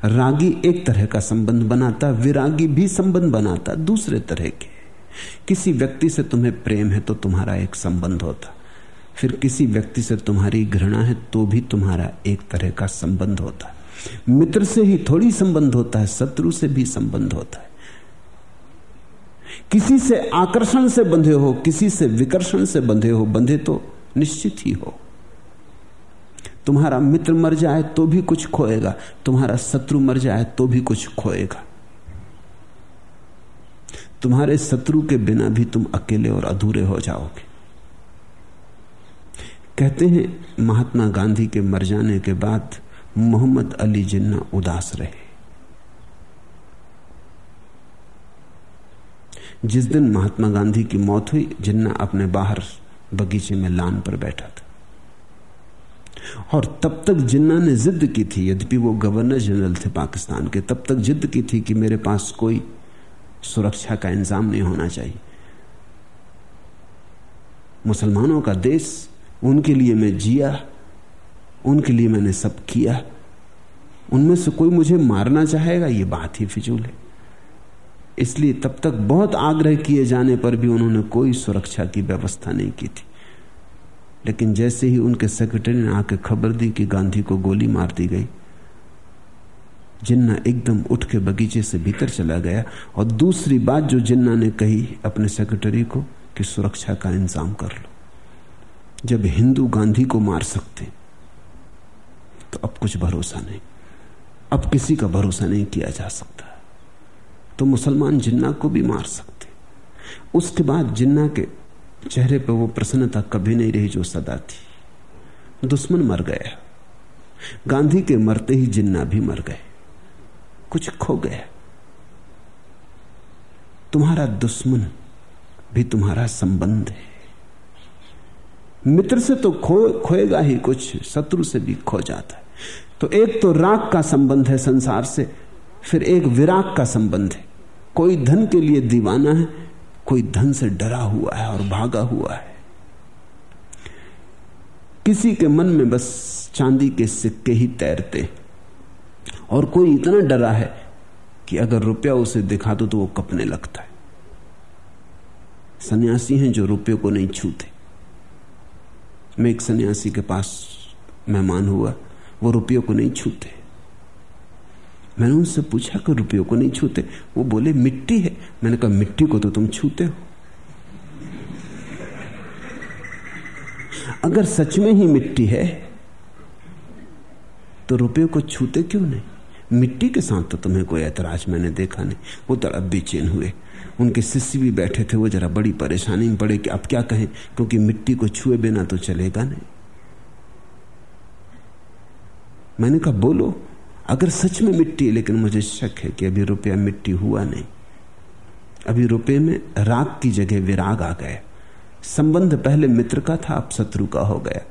रागी एक तरह का संबंध बनाता, विरागी भी संबंध बनाता, दूसरे तरह के। किसी व्यक्ति से तुम्हें प्रेम है तो तुम्हारा एक संबंध होता। फिर किसी व्यक्ति से तुम्हारी घृणा है तो भी तुम्हारा एक तरह का संबंध होता। मित्र से ही थोड़ी संबंध होता है, शत्रु से भी संबंध होता है। किसी से आकर्षण से बंधे हो, किसी से विकर्षण से बंधे हो, बंधे तो निश्चित ही हो। तुम्हारा मित्र मर जाए तो भी कुछ खोएगा। तुम्हारा शत्रु मर जाए तो भी कुछ खोएगा। तुम्हारे शत्रु के बिना भी तुम अकेले और अधूरे हो जाओगे। कहते हैं, महात्मा गांधी के मर जाने के बाद मोहम्मद अली जिन्ना उदास रहे। जिस दिन महात्मा गांधी की मौत हुई, जिन्ना अपने बाहर बगीचे में लान पर बैठा था। और तब तक जिन्ना ने जिद की थी, यद्यपि वो गवर्नर जनरल थे पाकिस्तान के, तब तक जिद की थी कि मेरे पास कोई सुरक्षा का इंतज़ाम नहीं होना चाहिए। मुसलमानों का देश, उनके लिए मैं जिया, उनके लिए मैंने सब किया। उनमें से कोई मुझे मारना चाहेगा, ये बात ही फिजूल है। इसलिए तब तक बहुत आग्रह किए जाने पर भी उन्होंने कोई सुरक्षा की व्यवस्था नहीं की थी। लेकिन जैसे ही उनके सेक्रेटरी ने आके खबर दी कि गांधी को गोली मार दी गई, जिन्ना एकदम उठ के बगीचे से भीतर चला गया और दूसरी बात जो जिन्ना ने कही अपने सेक्रेटरी को कि सुरक्षा का इंतज़ाम कर लो। जब हिंदू गांधी को मार सकते तो अब कुछ भरोसा नहीं। अब किसी का भरोसा नहीं किया जा सकता। तो मुसलमान जिन्ना को भी मार सकते। उसके बाद जिन्ना के चेहरे पर वो प्रसन्नता कभी नहीं रही जो सदा थी। दुश्मन मर गया। गांधी के मरते ही जिन्ना भी मर गए। कुछ खो गया। तुम्हारा दुश्मन भी तुम्हारा संबंध है। मित्र से तो खो, खोएगा ही कुछ, शत्रु से भी खो जाता है। तो एक तो राग का संबंध है संसार से, फिर एक विराग का संबंध है। कोई धन के लिए दीवाना है कोई धन से डरा हुआ है और भागा हुआ है। किसी के मन में बस चांदी के सिक्के ही तैरते और कोई इतना डरा है कि अगर रुपया उसे दिखा दो तो वो कपने लगता है। सन्यासी हैं जो रुपये को नहीं छूते। मैं एक सन्यासी के पास मेहमान हुआ, वो रुपयों को नहीं छूते। मैंने उनसे पूछा कि रुपयों को नहीं छूते। वो बोले, मिट्टी है। मैंने कहा, मिट्टी को तो तुम छूते हो। अगर सच में ही मिट्टी है तो रुपये को छूते क्यों नहीं? मिट्टी के साथ तो तुम्हें कोई ऐतराज मैंने देखा नहीं। वो तड़प बेचैन हुए। उनके शिष्य भी बैठे थे। वो जरा बड़ी परेशानी में पड़े कि अब क्या कहें, क्योंकि मिट्टी को छुए बिना तो चलेगा नहीं। मैंने कहा, बोलो अगर सच में मिट्टी, लेकिन मुझे शक है कि अभी रुपया मिट्टी हुआ नहीं। अभी रुपये में राग की जगह विराग आ गया संबंध पहले मित्र का था, अब शत्रु का हो गया।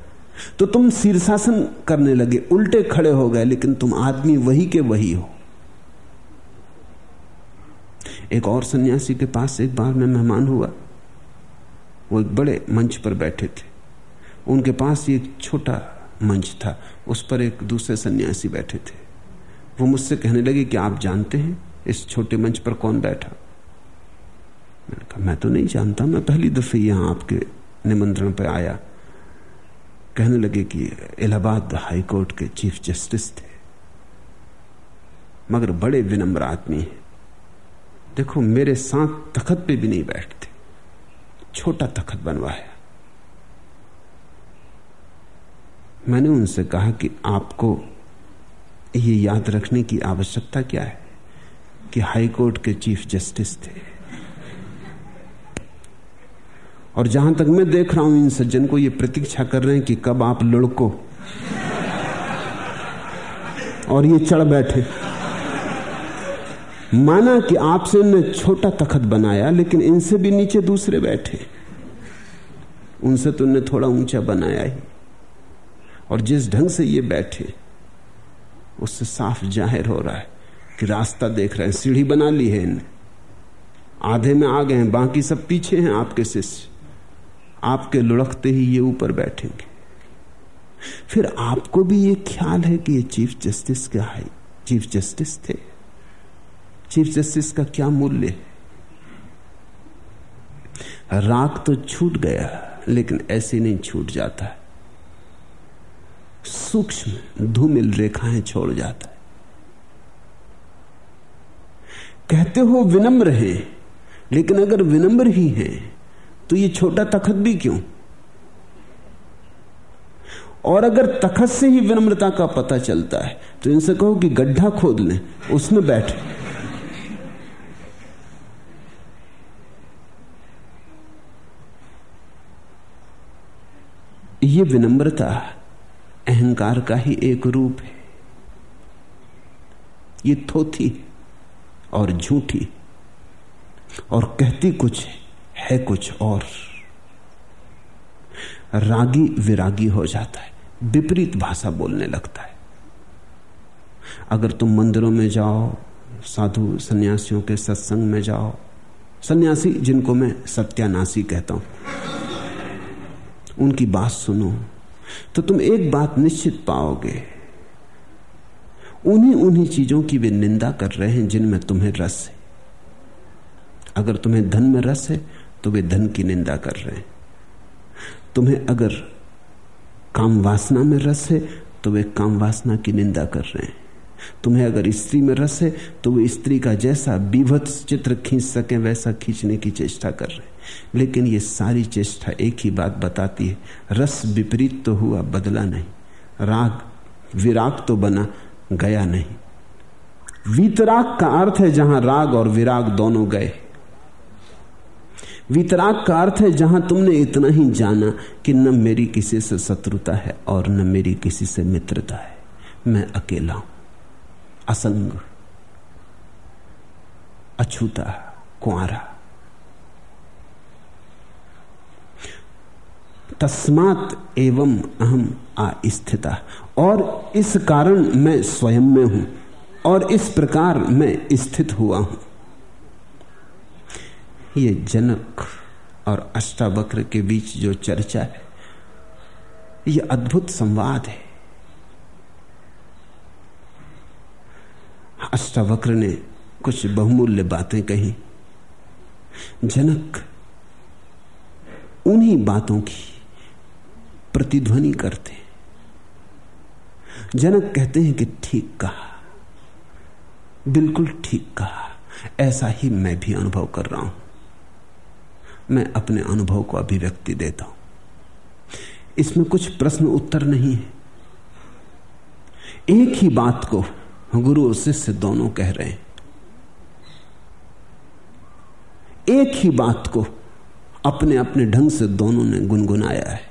तो तुम शीर्षासन करने लगे, उल्टे खड़े हो गए, लेकिन तुम आदमी वही के वही हो। एक और सन्यासी के पास एक बार मैं मेहमान हुआ। वो एक बड़े मंच पर बैठे थे। उनके पास एक छोटा मंच था। उस पर एक दूसरे सन्यासी बैठे थे। वो मुझसे कहने लगे कि आप जानते हैं इस छोटे मंच पर कौन बैठा? मैंने कहा, मैं तो नहीं जानता, मैं पहली दफे यहाँ आपके निमंत्रण पर आया। कहने लगे कि इलाहाबाद हाई कोर्ट के चीफ जस्टिस थे। मगर बड़े विनम्र आदमी हैं। देखो, मेरे साथ तखत पे भी नहीं बैठते। छोटा तखत बनवाया मैंने उनसे कहा कि आपको ये याद रखने की आवश्यकता क्या है? कि हाई कोर्ट के चीफ जस्टिस थे। और जहाँ तक मैं देख रहा हूँ इन सज्जन को, ये प्रतीक्षा कर रहे हैं कि कब आप लड़को और ये चढ़ बैठे। माना कि आपसे इनने छोटा तखत बनाया, लेकिन इनसे भी नीचे दूसरे बैठे। उनसे तो इनने थोड़ा ऊँचा बनाया ही। और जिस ढंग से ये बैठे उससे साफ़ ज़ाहिर हो रहा है कि रास्ता देख रहे हैं, सीढ़ी बना ली है इनने। आधे में आ गए हैं, बाकी सब पीछे हैं आपके शिष्य। आपके लुढ़कते ही ये ऊपर बैठेंगे। फिर आपको भी ये ख्याल है कि ये चीफ जस्टिस क्या है? चीफ जस्टिस थे। चीफ जस्टिस का क्या मूल्य है? राग तो छूट गया, लेकिन ऐसे नहीं छूट जाता। है सूक्ष्म धूमिल रेखाएँ छोड़ जाता है। कहते हो विनम्र है, लेकिन अगर विनम्र ही है तो ये छोटा तखत भी क्यों? और अगर तखत से ही विनम्रता का पता चलता है तो इनसे कहो कि गड्ढा खोद लें, उसमें बैठ। ये विनम्रता अहंकार का ही एक रूप है। ये थोथी और झूठी और कहती कुछ है कुछ और। रागी विरागी हो जाता है, विपरीत भाषा बोलने लगता है। अगर तुम मंदिरों में जाओ, साधु सन्यासियों के सत्संग में जाओ, सन्यासी जिनको मैं सत्यानाशी कहता हूँ, उनकी बात सुनो तो तुम एक बात निश्चित पाओगे। उन्हीं उन्हीं चीज़ों की वे निंदा कर रहे हैं जिनमें तुम्हें रस है। अगर तुम्हें धन में रस है तो वे धन की निंदा कर रहे हैं। तुम्हें अगर काम वासना में रस है तो वे काम वासना की निंदा कर रहे हैं। तुम्हें अगर स्त्री में रस है तो वे स्त्री का जैसा बीभत्स चित्र खींच सके, वैसा खींचने की चेष्टा कर रहे लेकिन ये सारी चेष्टा एक ही बात बताती है, रस विपरीत तो हुआ, बदला नहीं। राग विराग तो बना, गया नहीं। वीतराग का अर्थ है जहाँ राग और विराग दोनों गए। वितराग का अर्थ है जहाँ तुमने इतना ही जाना कि न मेरी किसी से शत्रुता है और न मेरी किसी से मित्रता है। मैं अकेला हूँ। असंग, अछूता कुआरा तस्मात एवं अहम अस्थिता और इस कारण मैं स्वयं में हूँ, और इस प्रकार मैं स्थित हुआ हूँ। ये जनक और अष्टावक्र के बीच जो चर्चा है, ये अद्भुत संवाद है। अष्टावक्र ने कुछ बहुमूल्य बातें कही। जनक, उन्हीं बातों की प्रतिध्वनि करते जनक कहते हैं कि ठीक कहा। बिल्कुल ठीक कहा। ऐसा ही मैं भी अनुभव कर रहा हूँ। मैं अपने अनुभव को अभिव्यक्ति देता हूँ। इसमें कुछ प्रश्न उत्तर नहीं है। एक ही बात को गुरु और शिष्य दोनों कह रहे हैं। एक ही बात को अपने अपने ढंग से दोनों ने गुनगुनाया है।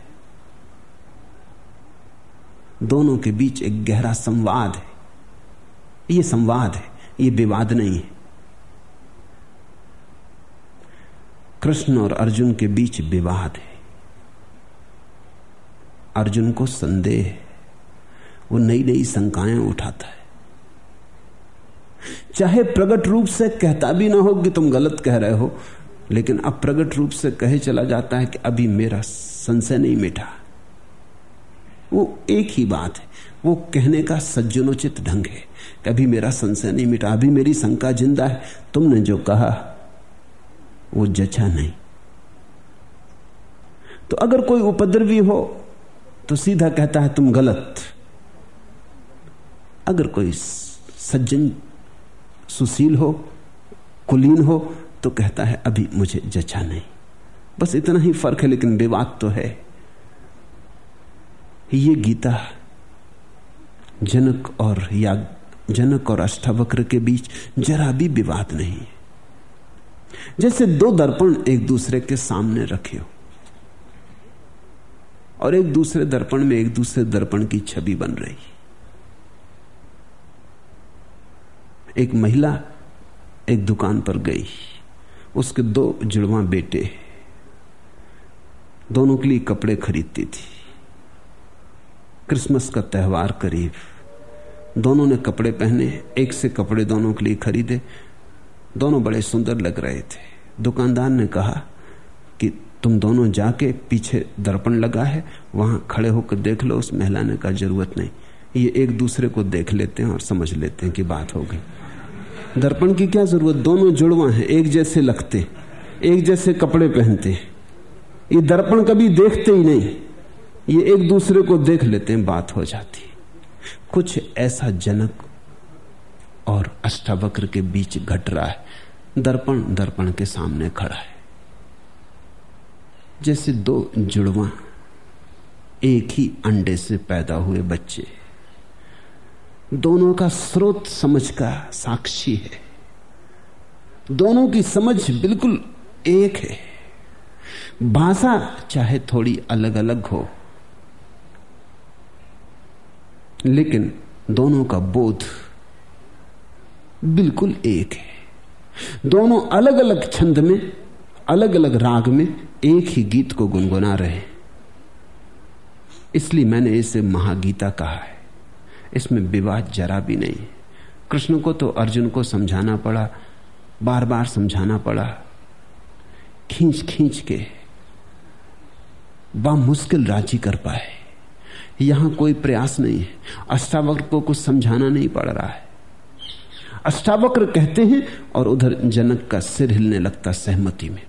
दोनों के बीच एक गहरा संवाद है। ये संवाद है, ये विवाद नहीं है। कृष्ण और अर्जुन के बीच विवाद है। अर्जुन को संदेह है। वो नई नई शंकाएँ उठाता है। चाहे प्रगट रूप से कहता भी ना हो कि तुम गलत कह रहे हो, लेकिन अब प्रकट रूप से कहे चला जाता है कि अभी मेरा संशय नहीं मिटा। वो एक ही बात है। वो कहने का सज्जनोचित ढंग है। कभी मेरा संशय नहीं मिटा, अभी मेरी शंका ज़िंदा है। तुमने जो कहा, वो जचा नहीं। तो अगर कोई उपद्रवी हो तो सीधा कहता है, तुम गलत। अगर कोई सज्जन सुशील हो, कुलीन हो तो कहता है, अभी मुझे जचा नहीं। बस इतना ही फ़र्क है, लेकिन विवाद तो है। ये गीता जनक और या जनक और अष्टावक्र के बीच जरा भी विवाद नहीं जैसे दो दर्पण एक दूसरे के सामने रखे हो, और एक दूसरे दर्पण में एक दूसरे दर्पण की छवि बन रही एक महिला एक दुकान पर गई, उसके दो जुड़वा बेटे दोनों के लिए कपड़े खरीदती थी। क्रिसमस का त्यौहार करीब। दोनों ने कपड़े पहने, एक से कपड़े दोनों के लिए खरीदे। दोनों बड़े सुंदर लग रहे थे। दुकानदार ने कहा कि तुम दोनों जाके पीछे दर्पण लगा है, वहाँ खड़े होकर देख लो, उस महिला ने कहा ज़रूरत नहीं। ये एक दूसरे को देख लेते हैं और समझ लेते हैं कि बात हो गई। दर्पण की क्या ज़रूरत? दोनों जुड़वा हैं, एक जैसे लगते, एक जैसे कपड़े पहनते। ये दर्पण कभी देखते ही नहीं। ये एक दूसरे को देख लेते हैं, बात हो जाती कुछ ऐसा जनक और अष्टावक्र के बीच घट रहा है। दर्पण दर्पण के सामने खड़ा है। जैसे दो जुड़वा एक ही अंडे से पैदा हुए बच्चे। दोनों का स्रोत समझ का साक्षी है। दोनों की समझ बिल्कुल एक है। भाषा चाहे थोड़ी अलग अलग हो लेकिन दोनों का बोध बिल्कुल एक है। दोनों अलग अलग छंद में अलग अलग राग में एक ही गीत को गुनगुना रहे हैं। इसलिए मैंने इसे महागीता कहा है। इसमें विवाद जरा भी नहीं। कृष्ण को तो अर्जुन को समझाना पड़ा बार बार समझाना पड़ा। खींच खींच के बा मुश्किल राज़ी कर पाए। यहाँ कोई प्रयास नहीं है। अष्टावक्र को कुछ समझाना नहीं पड़ रहा है। अष्टावक्र कहते हैं और उधर जनक का सिर हिलने लगता सहमति में।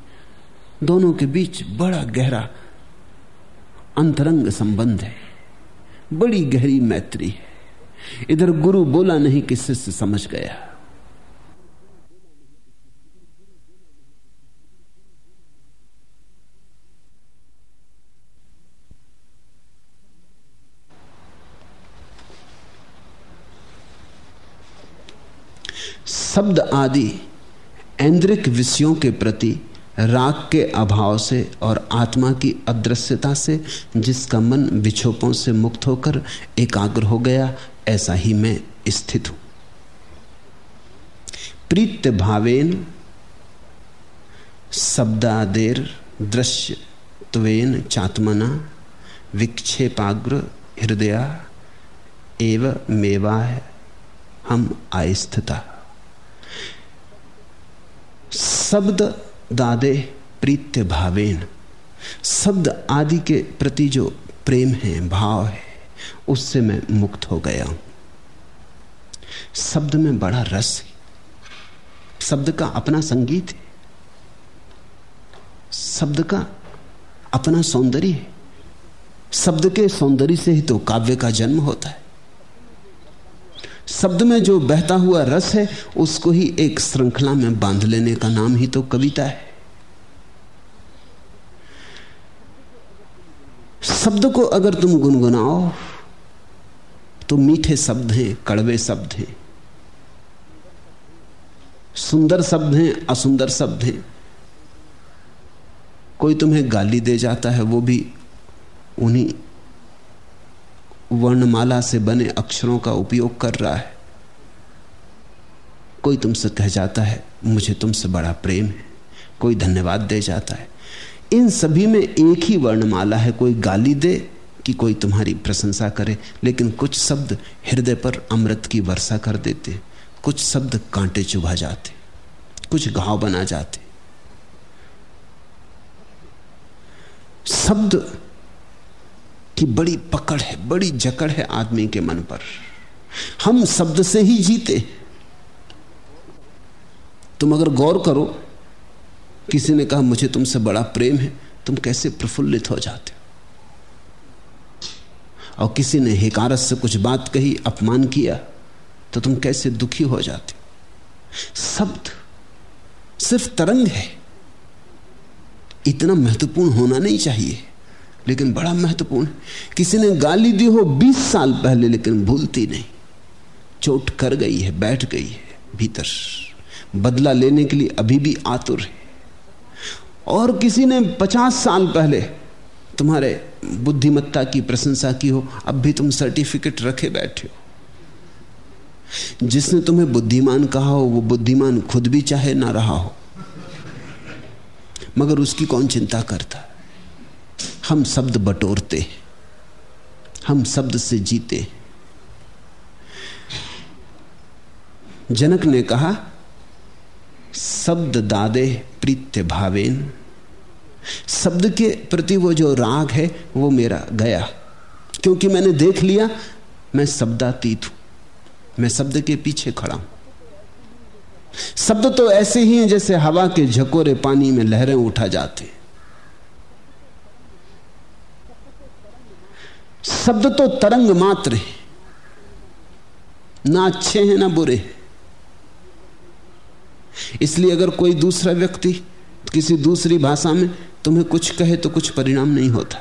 दोनों के बीच बड़ा गहरा अंतरंग संबंध है। बड़ी गहरी मैत्री है। इधर गुरु बोला नहीं कि शिष्य समझ गया। शब्द आदि ऐन्द्रिक विषयों के प्रति राग के अभाव से और आत्मा की अदृश्यता से, जिसका मन विक्षोभों से मुक्त होकर एकाग्र हो गया, ऐसा ही मैं स्थित हूँ। प्रीत भावेन शब्दादेर दृश्य त्वेन चात्मना विक्षेपाग्र हृदय एव मेवा है हम आस्थिता शब्द दादे प्रीत्य भावेन। शब्द आदि के प्रति जो प्रेम है, भाव है, उससे मैं मुक्त हो गया हूँ। शब्द में बड़ा रस है। शब्द का अपना संगीत है। शब्द का अपना सौंदर्य है। शब्द के सौंदर्य से ही तो काव्य का जन्म होता है। शब्द में जो बहता हुआ रस है, उसको ही एक श्रृंखला में बाँध लेने का नाम ही तो कविता है। शब्द को अगर तुम गुनगुनाओ तो मीठे शब्द हैं, कड़वे शब्द हैं। सुंदर शब्द हैं, असुंदर शब्द हैं। कोई तुम्हें गाली दे जाता है, वो भी उन्हीं वर्णमाला से बने अक्षरों का उपयोग कर रहा है। कोई तुमसे कह जाता है, मुझे तुमसे बड़ा प्रेम है। कोई धन्यवाद दे जाता है। इन सभी में एक ही वर्णमाला है। कोई गाली दे कि कोई तुम्हारी प्रशंसा करे, लेकिन कुछ शब्द हृदय पर अमृत की वर्षा कर देते, कुछ शब्द कांटे चुभा जाते, कुछ घाव बना जाते। शब्द की बड़ी पकड़ है, बड़ी जकड़ है आदमी के मन पर। हम शब्द से ही जीते तुम अगर गौर करो, किसी ने कहा, मुझे तुमसे बड़ा प्रेम है, तुम कैसे प्रफुल्लित हो जाते हो? और किसी ने हिकारत से कुछ बात कही, अपमान किया तो तुम कैसे दुखी हो जाते हो? शब्द सिर्फ़ तरंग है। इतना महत्वपूर्ण होना नहीं चाहिए। लेकिन बड़ा महत्वपूर्ण। किसी ने गाली दी हो 20 साल पहले, लेकिन भूलती नहीं। चोट कर गई है, बैठ गई है, भीतर। बदला लेने के लिए अभी भी आतुर है। और किसी ने 50 साल पहले तुम्हारे बुद्धिमत्ता की प्रशंसा की हो, अब भी तुम सर्टिफिकेट रखे बैठे हो। जिसने तुम्हें बुद्धिमान कहा हो, वो बुद्धिमान खुद भी चाहे ना रहा हो। मगर उसकी कौन चिंता करता? हम शब्द बटोरते, हम शब्द से जीते। जनक ने कहा, शब्द दादे प्रीत्य भावेन। शब्द के प्रति वो जो राग है, वो मेरा गया। क्योंकि मैंने देख लिया, मैं शब्दातीत हूँ, मैं शब्द के पीछे खड़ा हूँ। शब्द तो ऐसे ही हैं जैसे हवा के झकोरे पानी में लहरें उठा जाते शब्द तो तरंग मात्र है। ना अच्छे हैं, ना बुरे इसलिए अगर कोई दूसरा व्यक्ति किसी दूसरी भाषा में तुम्हें कुछ कहे तो कुछ परिणाम नहीं होता।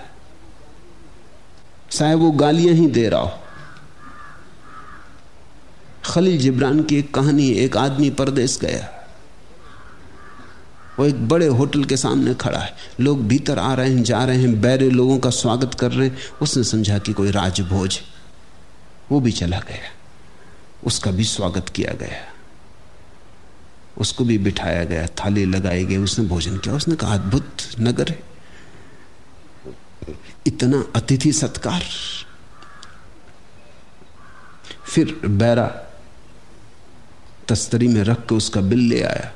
चाहे वो गालियाँ ही दे रहा हो। खलील जिब्रान की एक कहानी, एक आदमी परदेश गया। वो एक बड़े होटल के सामने खड़ा है। लोग भीतर आ रहे हैं, जा रहे हैं, बैरे लोगों का स्वागत कर रहे हैं। उसने समझा कि कोई राजभोज वो भी चला गया। उसका भी स्वागत किया गया। उसको भी बिठाया गया, थाली लगाई गई, उसने भोजन किया। उसने कहा, अद्भुत नगर है। इतना अतिथि सत्कार। फिर बैरा तस्तरी में रख के उसका बिल ले आया।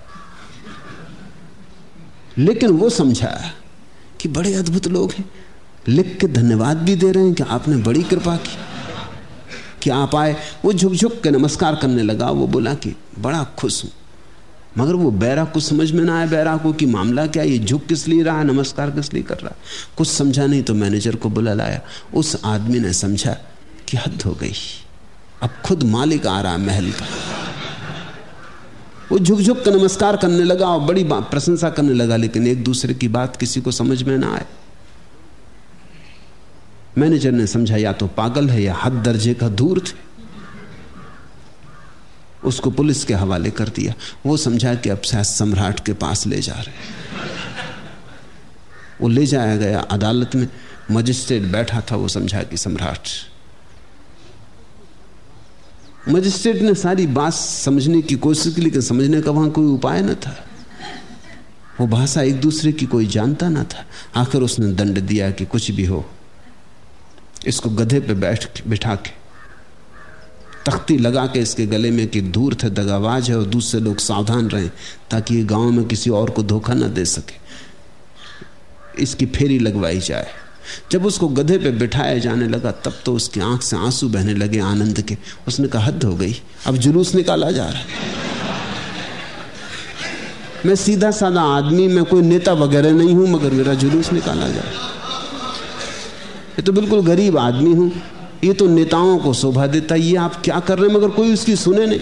लेकिन वो समझा कि बड़े अद्भुत लोग हैं। लिख के धन्यवाद भी दे रहे हैं कि आपने बड़ी कृपा की। कि आप आए, वो झुक झुक के नमस्कार करने लगा, वो बोला कि बड़ा खुश हूँ। मगर वो बैरा कुछ समझ में ना आया बैरा को कि मामला क्या ये झुक किस लिए रहा है? नमस्कार किस लिए कर रहा है? कुछ समझा नहीं तो मैनेजर को बुला लाया। उस आदमी ने समझा कि हद हो गई। अब खुद मालिक आ रहा महल का। वो झुक झुक कर नमस्कार करने लगा और बड़ी प्रशंसा करने लगा, लेकिन एक दूसरे की बात किसी को समझ में ना आए। मैनेजर ने समझा, या तो पागल है या हद दर्जे का दूर थे उसको पुलिस के हवाले कर दिया। वो समझा कि अब शायद सम्राट के पास ले जा रहे वो ले जाया गया अदालत में। मजिस्ट्रेट बैठा था, वो समझा कि सम्राट मजिस्ट्रेट ने सारी बात समझने की कोशिश की, लेकिन समझने का वहाँ कोई उपाय न था। वो भाषा एक दूसरे की कोई जानता ना था। आखिर उसने दंड दिया कि कुछ भी हो, इसको गधे पे बैठ बिठा के, तख्ती लगा के इसके गले में कि दूर थे दगावाज है और दूसरे लोग सावधान रहें, ताकि ये गाँव में किसी और को धोखा ना दे सके। इसकी फेरी लगवाई जाए। जब उसको गधे पे बिठाया जाने लगा, तब तो उसकी आँख से आँसू बहने लगे आनंद के। उसने कहा, हद हो गई। अब जुलूस निकाला जा रहा है। मैं सीधा साधा आदमी, मैं कोई नेता वगैरह नहीं हूँ, मगर मेरा जुलूस निकाला जा रहा ये तो बिल्कुल गरीब आदमी हूँ। ये तो नेताओं को शोभा देता ये आप क्या कर रहे हैं? मगर कोई उसकी सुने नहीं।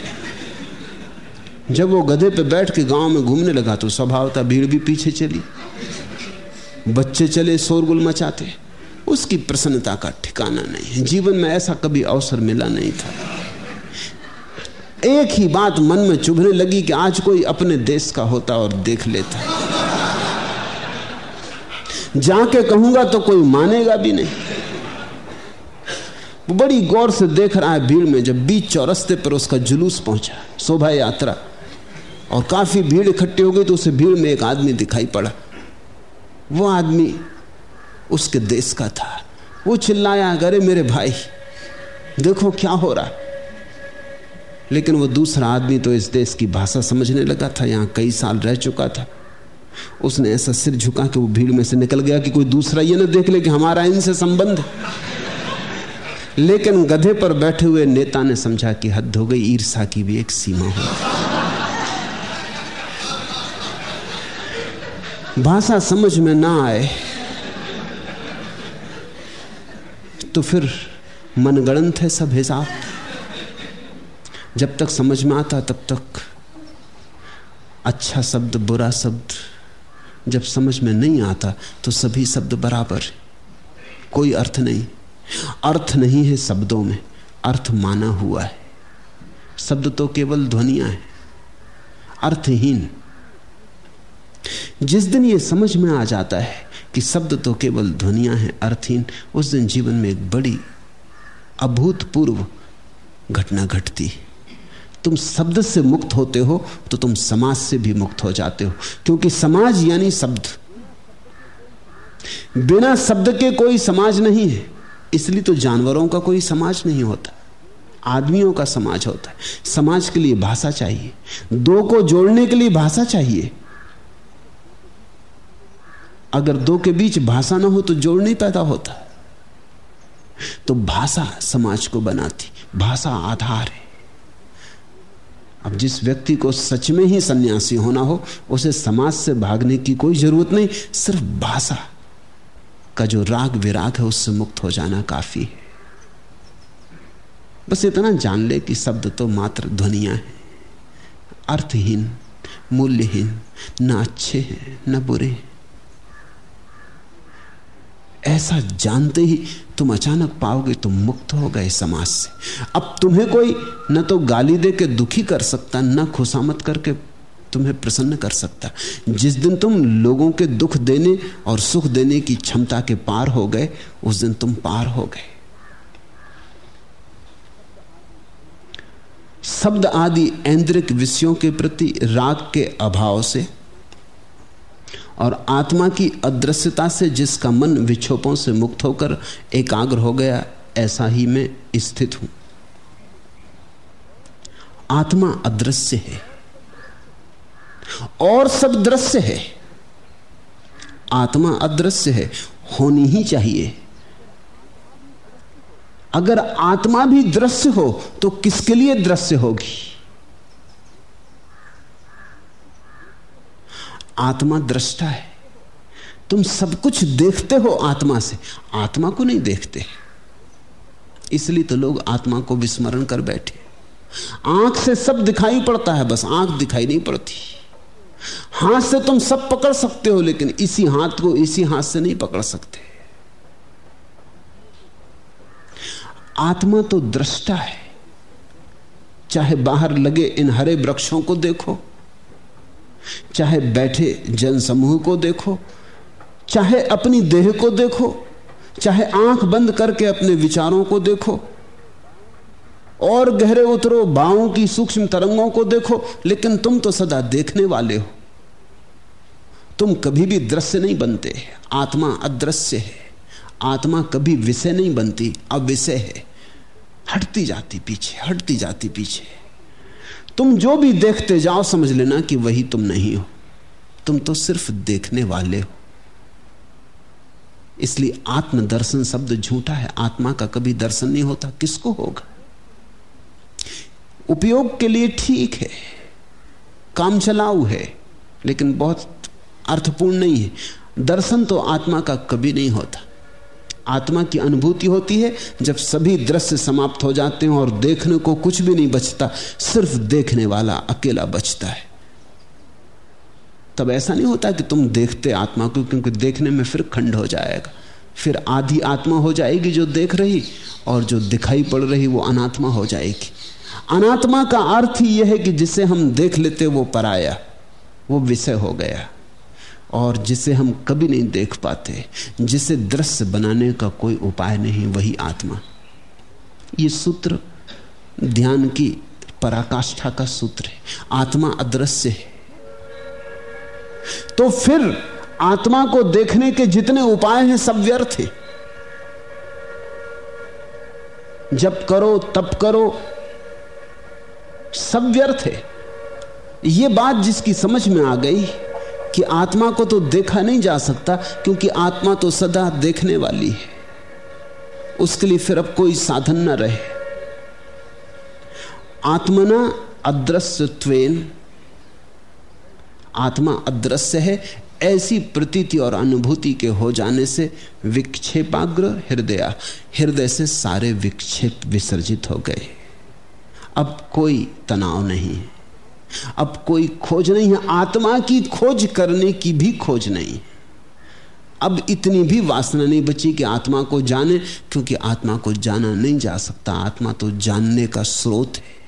जब वो गधे पे बैठ के गाँव में घूमने लगा तो स्वभाव था भीड़ भी पीछे चली। बच्चे चले, शोरगुल मचाते। उसकी प्रसन्नता का ठिकाना नहीं है। जीवन में ऐसा कभी अवसर मिला नहीं था। एक ही बात मन में चुभने लगी कि आज कोई अपने देश का होता और देख लेता। जाके कहूँगा तो कोई मानेगा भी नहीं। वो बड़ी गौर से देख रहा है भीड़ में, जब बीच चौरस्ते पर उसका जुलूस पहुँचा, शोभा यात्रा। और काफ़ी भीड़ इकट्ठी हो गई तो उसे भीड़ में एक आदमी दिखाई पड़ा। वो आदमी उसके देश का था। वो चिल्लाया, अरे मेरे भाई, देखो क्या हो रहा लेकिन वो दूसरा आदमी तो इस देश की भाषा समझने लगा था। यहाँ कई साल रह चुका था। उसने ऐसा सिर झुका कि वो भीड़ में से निकल गया कि कोई दूसरा ये ना देख ले कि हमारा इनसे संबंध लेकिन गधे पर बैठे हुए नेता ने समझा कि हद हो गई, ईर्षा की भी एक सीमा हो भाषा समझ में ना आए तो फिर मनगणंत है सब हिसाब। जब तक समझ में आता, तब तक अच्छा शब्द, बुरा शब्द जब समझ में नहीं आता तो सभी शब्द बराबर कोई अर्थ नहीं। अर्थ नहीं है शब्दों में, अर्थ माना हुआ है। शब्द तो केवल ध्वनिया है, अर्थहीन। जिस दिन यह समझ में आ जाता है कि शब्द तो केवल ध्वनिया है, अर्थहीन, उस दिन जीवन में एक बड़ी, अभूतपूर्व घटना घटती है। तुम शब्द से मुक्त होते हो तो तुम समाज से भी मुक्त हो जाते हो। क्योंकि समाज यानी शब्द। बिना शब्द के कोई समाज नहीं है। इसलिए तो जानवरों का कोई समाज नहीं होता। आदमियों का समाज होता है। समाज के लिए भाषा चाहिए। दो को जोड़ने के लिए भाषा चाहिए। अगर दो के बीच भाषा ना हो तो जोड़ नहीं पैदा होता। तो भाषा समाज को बनाती, भाषा आधार है। अब जिस व्यक्ति को सच में ही सन्यासी होना हो, उसे समाज से भागने की कोई ज़रूरत नहीं, सिर्फ़ भाषा का जो राग विराग है, उससे मुक्त हो जाना काफ़ी है। बस इतना जान ले कि शब्द तो मात्र ध्वनिया है। अर्थहीन, मूल्यहीन, ना अच्छे हैं, ना बुरे ऐसा जानते ही तुम अचानक पाओगे तुम मुक्त हो गए समाज से। अब तुम्हें कोई न तो गाली दे के दुखी कर सकता, न खुशामत करके तुम्हें प्रसन्न कर सकता। जिस दिन तुम लोगों के दुख देने और सुख देने की क्षमता के पार हो गए, उस दिन तुम पार हो गए। शब्द आदि ऐन्द्रिक विषयों के प्रति राग के अभाव से और आत्मा की अदृश्यता से जिसका मन विक्षोभों से मुक्त होकर एकाग्र हो गया, ऐसा ही मैं स्थित हूँ। आत्मा अदृश्य है और सब दृश्य है। आत्मा अदृश्य है, होनी ही चाहिए। अगर आत्मा भी दृश्य हो तो किसके लिए दृश्य होगी? आत्मा दृष्टा है। तुम सब कुछ देखते हो आत्मा से। आत्मा को नहीं देखते। इसलिए तो लोग आत्मा को विस्मरण कर बैठे। आँख से सब दिखाई पड़ता है, बस आँख दिखाई नहीं पड़ती। हाथ से तुम सब पकड़ सकते हो, लेकिन इसी हाथ को इसी हाथ से नहीं पकड़ सकते। आत्मा तो दृष्टा है। चाहे बाहर लगे इन हरे वृक्षों को देखो। चाहे बैठे जनसमूह को देखो, चाहे अपनी देह को देखो, चाहे आँख बंद करके अपने विचारों को देखो, और गहरे उतरो बाहों की सूक्ष्म तरंगों को देखो, लेकिन तुम तो सदा देखने वाले हो। तुम कभी भी दृश्य नहीं बनते आत्मा अदृश्य है। आत्मा कभी विषय नहीं बनती, अविषय है। हटती जाती पीछे, हटती जाती पीछे। तुम जो भी देखते जाओ, समझ लेना कि वही तुम नहीं हो। तुम तो सिर्फ़ देखने वाले हो। इसलिए आत्मदर्शन शब्द झूठा है। आत्मा का कभी दर्शन नहीं होता। किसको होगा? उपयोग के लिए ठीक है। काम चलाऊ है, लेकिन बहुत अर्थपूर्ण नहीं है। दर्शन तो आत्मा का कभी नहीं होता। आत्मा की अनुभूति होती है। जब सभी दृश्य समाप्त हो जाते हैं और देखने को कुछ भी नहीं बचता, सिर्फ़ देखने वाला अकेला बचता है। तब ऐसा नहीं होता कि तुम देखते आत्मा को, क्योंकि देखने में फिर खंड हो जाएगा। फिर आधी आत्मा हो जाएगी जो देख रही, और जो दिखाई पड़ रही, वो अनात्मा हो जाएगी। अनात्मा का अर्थ ही यह है कि जिसे हम देख लेते, वो पराया, वो विषय हो गया। और जिसे हम कभी नहीं देख पाते, जिसे दृश्य बनाने का कोई उपाय नहीं, वही आत्मा। ये सूत्र ध्यान की पराकाष्ठा का सूत्र है। आत्मा अदृश्य है। तो फिर आत्मा को देखने के जितने उपाय हैं, सब व्यर्थ है। जब करो तब करो, सब व्यर्थ है। यह बात जिसकी समझ में आ गई कि आत्मा को तो देखा नहीं जा सकता, क्योंकि आत्मा तो सदा देखने वाली है। उसके लिए फिर अब कोई साधन न रहे। आत्मना अदृश्य आत्मा अदृश्य है, ऐसी प्रतीति और अनुभूति के हो जाने से विक्षेपाग्र हृदय हृदय से सारे विक्षेप विसर्जित हो गए। अब कोई तनाव नहीं है। अब कोई खोज नहीं है। आत्मा की खोज करने की भी खोज नहीं। अब इतनी भी वासना नहीं बची कि आत्मा को जाने, क्योंकि आत्मा को जाना नहीं जा सकता। आत्मा तो जानने का स्रोत है।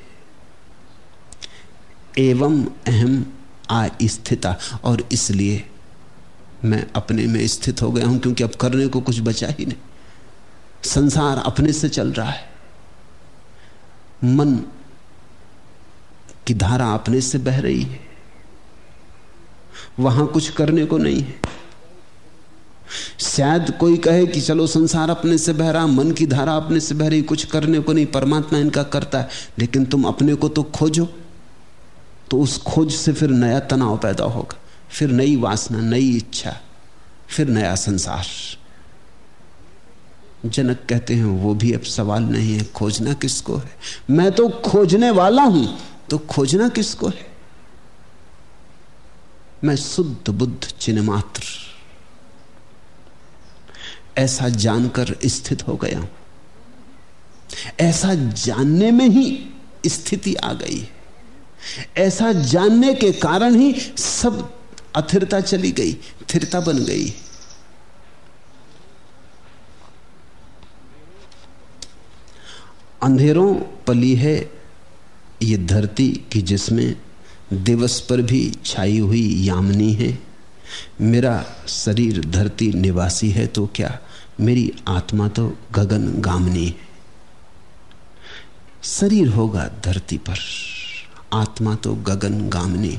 एवं अहम आ स्थिता। और इसलिए मैं अपने में स्थित हो गया हूँ, क्योंकि अब करने को कुछ बचा ही नहीं। संसार अपने से चल रहा है। मन की धारा अपने से बह रही है। वहाँ कुछ करने को नहीं है। शायद कोई कहे कि चलो संसार अपने से बह रहा, मन की धारा अपने से बह रही, कुछ करने को नहीं, परमात्मा इनका करता है। लेकिन तुम अपने को तो खोजो तो उस खोज से फिर नया तनाव पैदा होगा, फिर नई वासना, नई इच्छा, फिर नया संसार। जनक कहते हैं, वो भी अब सवाल नहीं है, खोजना किसको है? मैं तो खोजने वाला हूँ तो खोजना किसको है? मैं शुद्ध बुद्ध चिन्ह मात्र। ऐसा जानकर स्थित हो गया। हूँ ऐसा जानने में ही स्थिति आ गई। है ऐसा जानने के कारण ही सब अथिरता चली गई थिरता बन गई। अंधेरों पली है ये धरती की जिसमें दिवस पर भी छाई हुई यामनी है, मेरा शरीर धरती निवासी है तो क्या मेरी आत्मा तो गगन गामनी है? शरीर होगा धरती पर, आत्मा तो गगन गामनी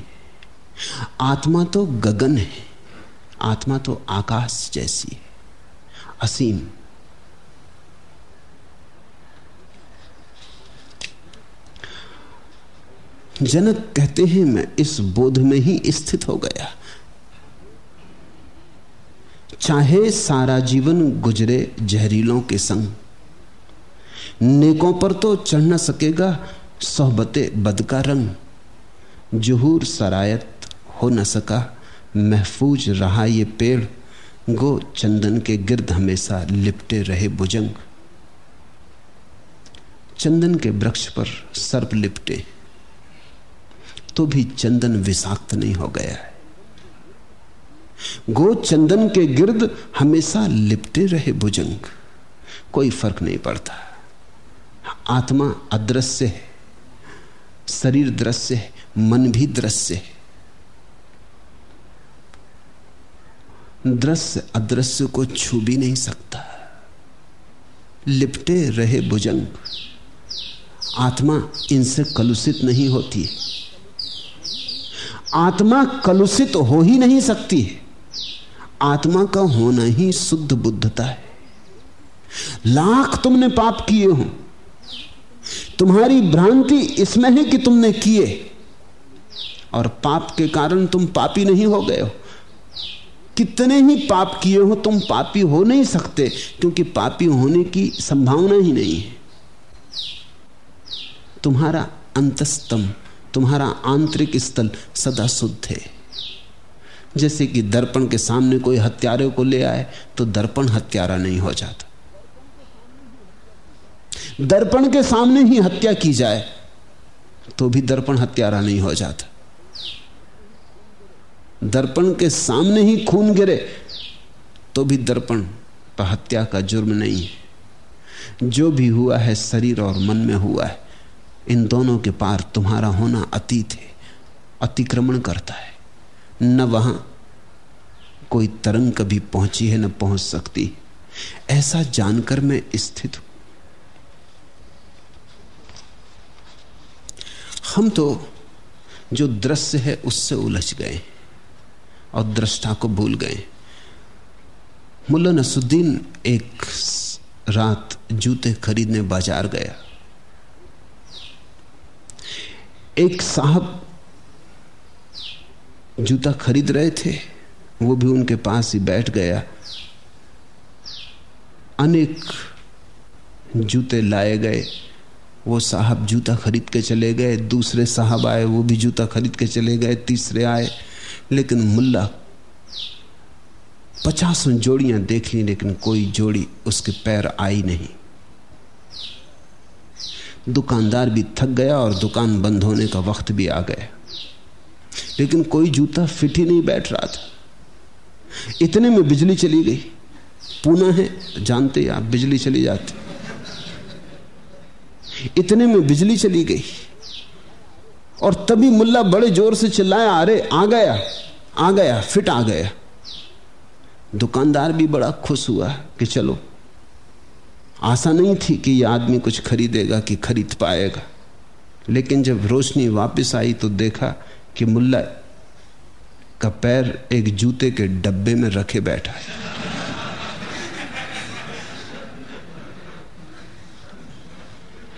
आत्मा तो गगन है, आत्मा तो आकाश जैसी है, असीम जनक कहते हैं, मैं इस बोध में ही स्थित हो गया। चाहे सारा जीवन गुजरे जहरीलों के संग, नेकों पर तो चढ़ न सकेगा सोहबते बद का रंग। जहूर सरायत हो न सका, महफूज रहा ये पेड़, गो चंदन के गिर्द हमेशा लिपटे रहे बुजंग चंदन के वृक्ष पर सर्प लिपटे। तो भी चंदन विषाक्त नहीं हो गया है। गो चंदन के गिर्द हमेशा लिपटे रहे भुजंग। कोई फ़र्क नहीं पड़ता। आत्मा अदृश्य है। शरीर दृश्य है। मन भी दृश्य है। दृश्य अदृश्य को छू भी नहीं सकता। लिपटे रहे भुजंग। आत्मा इनसे कलुषित नहीं होती आत्मा कलुषित हो ही नहीं सकती है। आत्मा का होना ही शुद्ध बुद्धता है। लाख तुमने पाप किए हो। तुम्हारी भ्रांति इसमें है कि तुमने किए। और पाप के कारण तुम पापी नहीं हो गए हो। कितने ही पाप किए हो तुम पापी हो नहीं सकते, क्योंकि पापी होने की संभावना ही नहीं है। तुम्हारा अंतस्तम तुम्हारा आंतरिक स्थल सदा शुद्ध है। जैसे कि दर्पण के सामने कोई हत्यारे को ले आए तो दर्पण हत्यारा नहीं हो जाता। दर्पण के सामने ही हत्या की जाए तो भी दर्पण हत्यारा नहीं हो जाता। दर्पण के सामने ही खून गिरे तो भी दर्पण पर हत्या का जुर्म नहीं है। जो भी हुआ है, शरीर और मन में हुआ है। इन दोनों के पार तुम्हारा होना अतीत है, अतिक्रमण करता है। न वहाँ कोई तरंग कभी पहुँची है, न पहुँच सकती। ऐसा जानकर मैं स्थित हूँ। हम तो जो दृश्य है, उससे उलझ गए और दृष्टा को भूल गए मुल्ला नसुद्दीन एक रात जूते खरीदने बाज़ार गया। एक साहब जूता खरीद रहे थे, वो भी उनके पास ही बैठ गया। अनेक जूते लाए गए। वो साहब जूता खरीद के चले गए, दूसरे साहब आए, वो भी जूता खरीद के चले गए, तीसरे आए। लेकिन मुल्ला, पचासों जोड़ियाँ देख ली, लेकिन कोई जोड़ी उसके पैर आई नहीं। दुकानदार भी थक गया और दुकान बंद होने का वक्त भी आ गया। लेकिन कोई जूता फिट ही नहीं बैठ रहा था। इतने में बिजली चली गई। पूना है, जानते आप, बिजली चली जाती। इतने में बिजली चली गई। और तभी मुल्ला बड़े ज़ोर से चिल्लाया, अरे, आ गया आ गया, फिट आ गया। दुकानदार भी बड़ा खुश हुआ कि चलो आशा नहीं थी कि यह आदमी कुछ खरीदेगा, कि खरीद पाएगा। लेकिन जब रोशनी वापस आई तो देखा कि मुल्ला का पैर एक जूते के डब्बे में रखे बैठा है।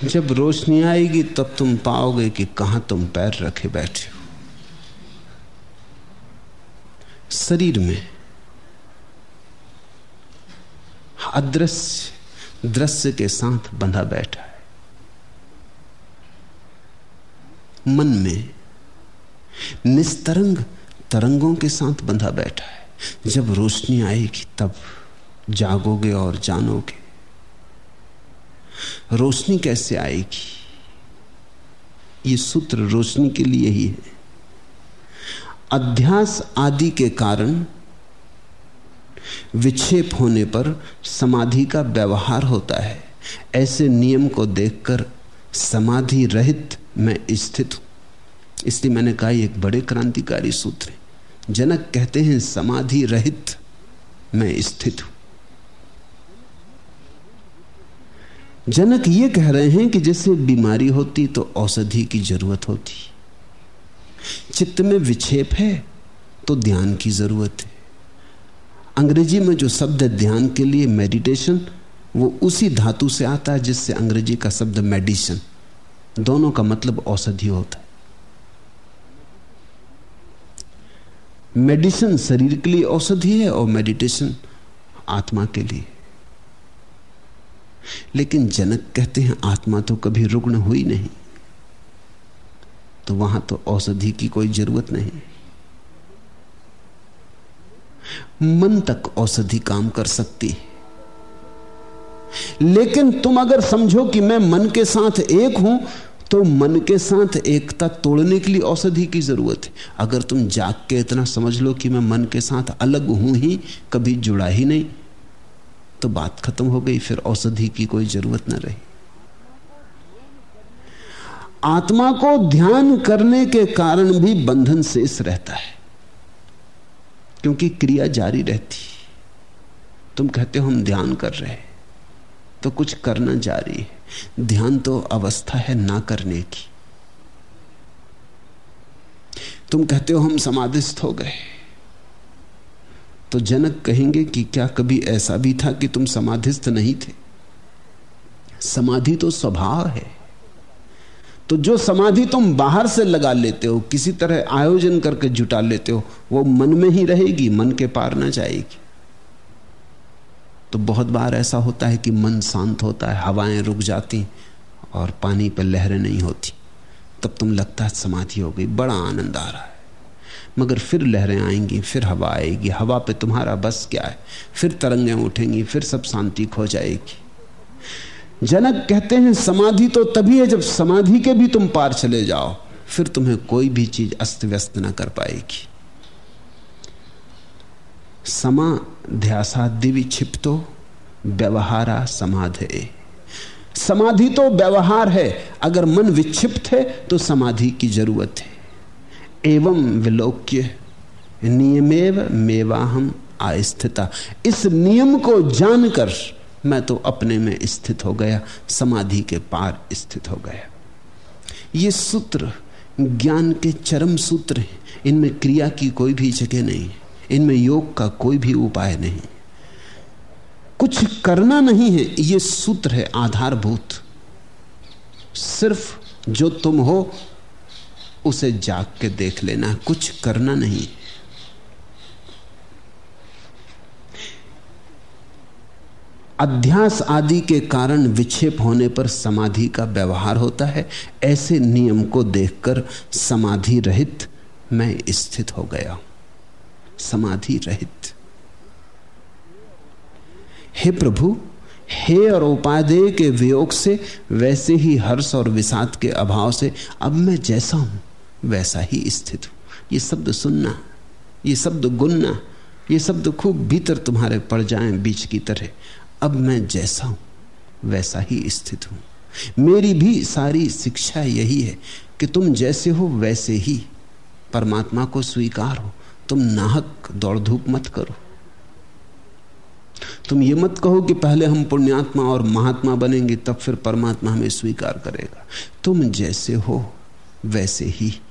जब रोशनी आएगी तब तुम पाओगे कि कहाँ तुम पैर रखे बैठे हो। शरीर में अदृश्य दृश्य के साथ बंधा बैठा है। मन में निस्तरंग तरंगों के साथ बंधा बैठा है। जब रोशनी आएगी, तब जागोगे और जानोगे, रोशनी कैसे आएगी? ये सूत्र रोशनी के लिए ही है। अध्यास आदि के कारण विक्षेप होने पर समाधि का व्यवहार होता है। ऐसे नियम को देखकर समाधि रहित मैं स्थित हूँ। इसलिए मैंने कहा एक बड़े क्रांतिकारी सूत्र है। जनक कहते हैं, समाधि रहित मैं स्थित हूँ। जनक ये कह रहे हैं कि जैसे बीमारी होती तो औषधि की ज़रूरत होती। चित्त में विक्षेप है तो ध्यान की ज़रूरत है। अंग्रेज़ी में जो शब्द है ध्यान के लिए मेडिटेशन वो उसी धातु से आता है जिससे अंग्रेज़ी का शब्द मेडिसन दोनों का मतलब औषधि होता है। मेडिसिन शरीर के लिए औषधि है और मेडिटेशन आत्मा के लिए। लेकिन जनक कहते हैं, आत्मा तो कभी रुग्ण हुई नहीं तो वहाँ तो औषधि की कोई ज़रूरत नहीं। मन तक औषधि काम कर सकती है। लेकिन तुम अगर समझो कि मैं मन के साथ एक हूँ तो मन के साथ एकता तोड़ने के लिए औषधि की ज़रूरत है। अगर तुम जाग के इतना समझ लो कि मैं मन के साथ अलग हूँ ही, कभी जुड़ा ही नहीं तो बात खत्म हो गई, फिर औषधि की कोई ज़रूरत ना रही। आत्मा को ध्यान करने के कारण भी बंधन शेष रहता है। क्योंकि क्रिया जारी रहती। तुम कहते हो हम ध्यान कर रहे हैं तो कुछ करना जारी है। ध्यान तो अवस्था है ना करने की। तुम कहते हो हम समाधिस्थ हो गए। तो जनक कहेंगे कि क्या कभी ऐसा भी था कि तुम समाधिस्थ नहीं थे? समाधि तो स्वभाव है। तो जो समाधि तुम बाहर से लगा लेते हो, किसी तरह आयोजन करके जुटा लेते हो, वो मन में ही रहेगी, मन के पार ना जाएगी। तो बहुत बार ऐसा होता है कि मन शांत होता है, हवाएँ रुक जाती और पानी पर लहरें नहीं होती। तब तुम लगता है समाधि हो गई, बड़ा आनंद आ रहा है। मगर फिर लहरें आएँगी, फिर हवा आएगी, हवा पे तुम्हारा बस क्या है? फिर तरंगें उठेंगी, फिर सब शांति खो जाएगी। जनक कहते हैं, समाधि तो तभी है जब समाधि के भी तुम पार चले जाओ। फिर तुम्हें कोई भी चीज़ अस्त व्यस्त ना कर पाएगी। समा ध्यासा दिवि छिपतो व्यवहारा समाधे। समाधि तो व्यवहार है, अगर मन विक्षिप्त है तो समाधि की ज़रूरत है। एवं विलोक्य, नियमेव मेवाहम आस्थिता। इस नियम को जानकर मैं तो अपने में स्थित हो गया, समाधि के पार स्थित हो गया। ये सूत्र, ज्ञान के चरम सूत्र हैं। इनमें क्रिया की कोई भी जगह नहीं, इनमें योग का कोई भी उपाय नहीं। कुछ करना नहीं है यह सूत्र है आधारभूत। सिर्फ़ जो तुम हो, उसे जाग के देख लेना, कुछ करना नहीं। अध्यास आदि के कारण विक्षेप होने पर समाधि का व्यवहार होता है। ऐसे नियम को देखकर समाधि रहित मैं स्थित हो गया हूँ। समाधि रहित। हे प्रभु, हे और उपादेय के वियोग से वैसे ही हर्ष और विषाद के अभाव से अब मैं जैसा हूँ, वैसा ही स्थित हूँ। ये शब्द सुनना, ये शब्द गुनना, ये शब्द खूब भीतर तुम्हारे पड़ जाएँ, बीच की तरह। अब मैं जैसा हूँ, वैसा ही स्थित हूँ। मेरी भी सारी शिक्षा यही है कि तुम जैसे हो, वैसे ही। परमात्मा को स्वीकार हो, तुम नाहक दौड़ धूप मत करो। तुम ये मत कहो कि पहले हम पुण्यात्मा और महात्मा बनेंगे, तब फिर परमात्मा हमें स्वीकार करेगा। तुम जैसे हो, वैसे ही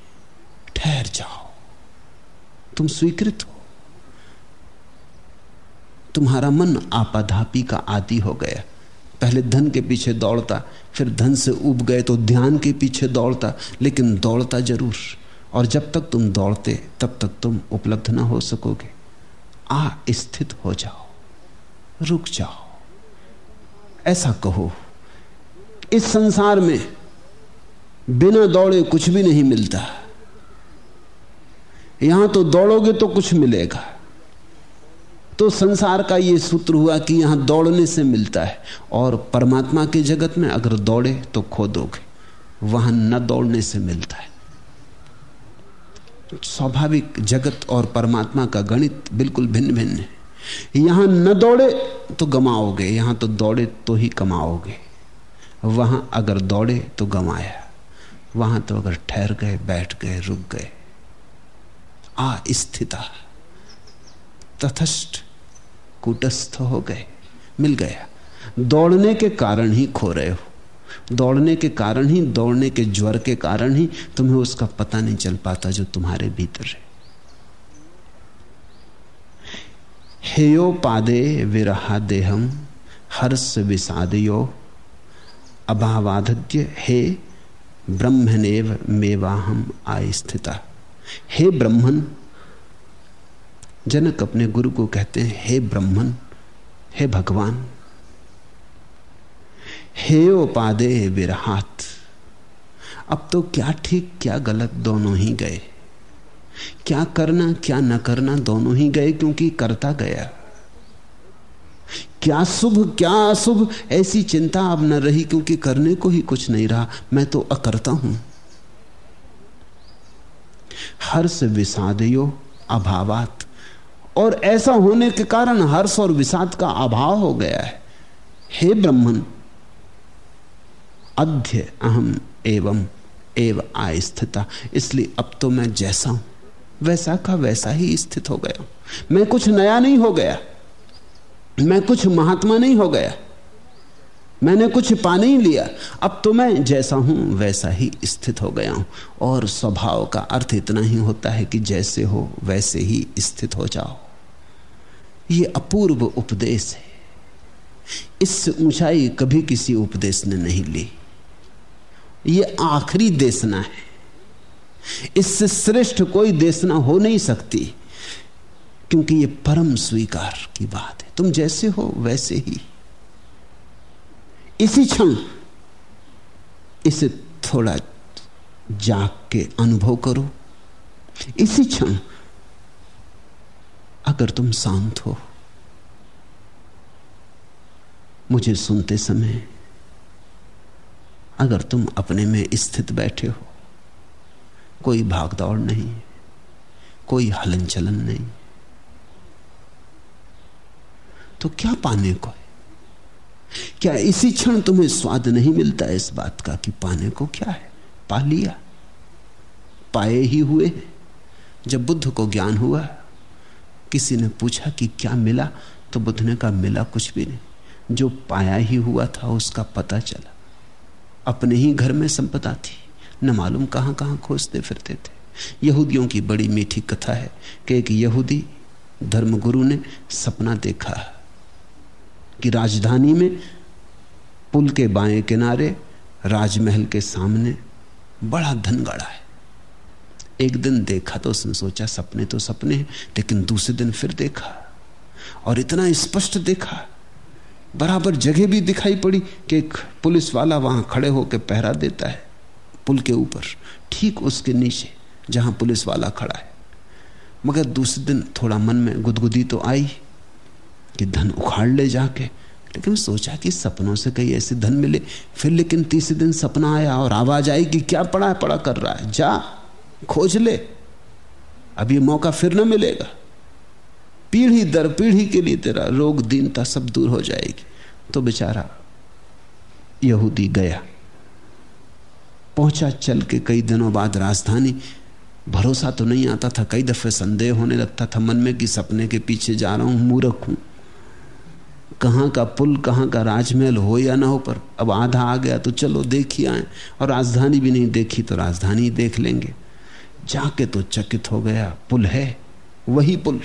ठहर जाओ। तुम स्वीकृत हो। तुम्हारा मन आपाधापी का आदि हो गया। पहले धन के पीछे दौड़ता, फिर धन से उब गए तो ध्यान के पीछे दौड़ता, लेकिन दौड़ता ज़रूर। और जब तक तुम दौड़ते, तब तक तुम उपलब्ध ना हो सकोगे। आ, स्थित हो जाओ। रुक जाओ। ऐसा कहो। इस संसार में बिना दौड़े कुछ भी नहीं मिलता। यहाँ तो दौड़ोगे तो कुछ मिलेगा। तो संसार का ये सूत्र हुआ कि यहाँ दौड़ने से मिलता है और परमात्मा के जगत में अगर दौड़े तो खो दोगे वहाँ न दौड़ने से मिलता है। स्वाभाविक जगत और परमात्मा का गणित बिल्कुल भिन्न भिन्न है। यहाँ न दौड़े तो गमाओगे, यहाँ तो दौड़े तो ही कमाओगे। वहाँ अगर दौड़े तो गमाया, वहाँ तो अगर ठहर गए, बैठ गए, रुक गए, आ स्थिता, तथस्थ। कूटस्थ हो गए, मिल गया। दौड़ने के कारण ही खो रहे हो। दौड़ने के कारण ही, दौड़ने के ज्वर के कारण ही तुम्हें उसका पता नहीं चल पाता जो तुम्हारे भीतर है। हेयो पादे विरहा देहम हर्ष विषादयो अभावाध्य हे ब्रह्मनेव मेवाहम आस्थिता हे ब्रह्मन जनक अपने गुरु को कहते हैं, हे ब्रह्मन, हे भगवान हेयोपादे विरहात, अब तो क्या ठीक, क्या गलत दोनों ही गए। क्या करना, क्या न करना दोनों ही गए, क्योंकि करता गया। क्या शुभ, क्या अशुभ, ऐसी चिंता अब न रही, क्योंकि करने को ही कुछ नहीं रहा। मैं तो अकरता हूँ। हर्ष विषादयो अभावात। और ऐसा होने के कारण हर्ष और विषाद का अभाव हो गया है। हे ब्रह्मन अध्य अहम एवं एव आस्थिता। इसलिए अब तो मैं जैसा हूँ, वैसा का वैसा ही स्थित हो गया मैं कुछ नया नहीं हो गया। मैं कुछ महात्मा नहीं हो गया। मैंने कुछ पा नहीं लिया। अब तो मैं जैसा हूँ, वैसा ही स्थित हो गया हूँ। और स्वभाव का अर्थ इतना ही होता है कि जैसे हो, वैसे ही स्थित हो जाओ। ये अपूर्व उपदेश है। इससे ऊंचाई कभी किसी उपदेश ने नहीं ली। ये आखिरी देशना है। इससे श्रेष्ठ कोई देशना हो नहीं सकती, क्योंकि ये परम स्वीकार की बात है। तुम जैसे हो, वैसे ही। इसी क्षण इसे थोड़ा जाग के अनुभव करो। इसी क्षण अगर तुम शांत हो, मुझे सुनते समय, अगर तुम अपने में स्थित बैठे हो, कोई भागदौड़ नहीं, कोई हलन चलन नहीं तो क्या पाने को है? क्या इसी क्षण तुम्हें स्वाद नहीं मिलता इस बात का कि पाने को क्या है? पा लिया। पाए ही हुए जब बुद्ध को ज्ञान हुआ किसी ने पूछा कि क्या मिला तो बुद्ध ने कहा, मिला कुछ भी नहीं। जो पाया ही हुआ था, उसका पता चला। अपने ही घर में संपदा थी। न मालूम कहाँ कहाँ खोजते फिरते थे। यहूदियों की बड़ी मीठी कथा है कि एक यहूदी धर्मगुरु ने सपना देखा कि राजधानी में पुल के बाएँ किनारे राजमहल के सामने बड़ा धन गड़ा है। एक दिन देखा तो उसने सोचा, सपने तो सपने हैं, लेकिन दूसरे दिन फिर देखा। और इतना स्पष्ट देखा, बराबर जगह भी दिखाई पड़ी कि एक पुलिस वाला वहाँ खड़े होकर पहरा देता है, पुल के ऊपर, ठीक उसके नीचे, जहाँ पुलिस वाला खड़ा है। मगर दूसरे दिन थोड़ा मन में गुदगुदी तो आई कि धन उखाड़ ले जाके, लेकिन सोचा कि सपनों से कहीं ऐसे धन मिले, फिर लेकिन तीसरे दिन सपना आया और आवाज़ आई कि क्या पड़ा है पड़ा कर रहा है, जा। खोज ले। अब ये मौका फिर ना मिलेगा। पीढ़ी दर पीढ़ी के लिए तेरा रोग दीनता सब दूर हो जाएगी। तो बेचारा यहूदी गया। पहुँचा चल के कई दिनों बाद राजधानी। भरोसा तो नहीं आता था। कई दफे संदेह होने लगता था। मन में कि सपने के पीछे जा रहा हूँ, मूर्ख हूँ। कहाँ का पुल, कहाँ का राजमहल हो या ना हो, पर अब आधा आ गया तो चलो देख ही आए। और राजधानी भी नहीं देखी तो राजधानी देख लेंगे। जाके तो चकित हो गया। पुल है, वही पुल।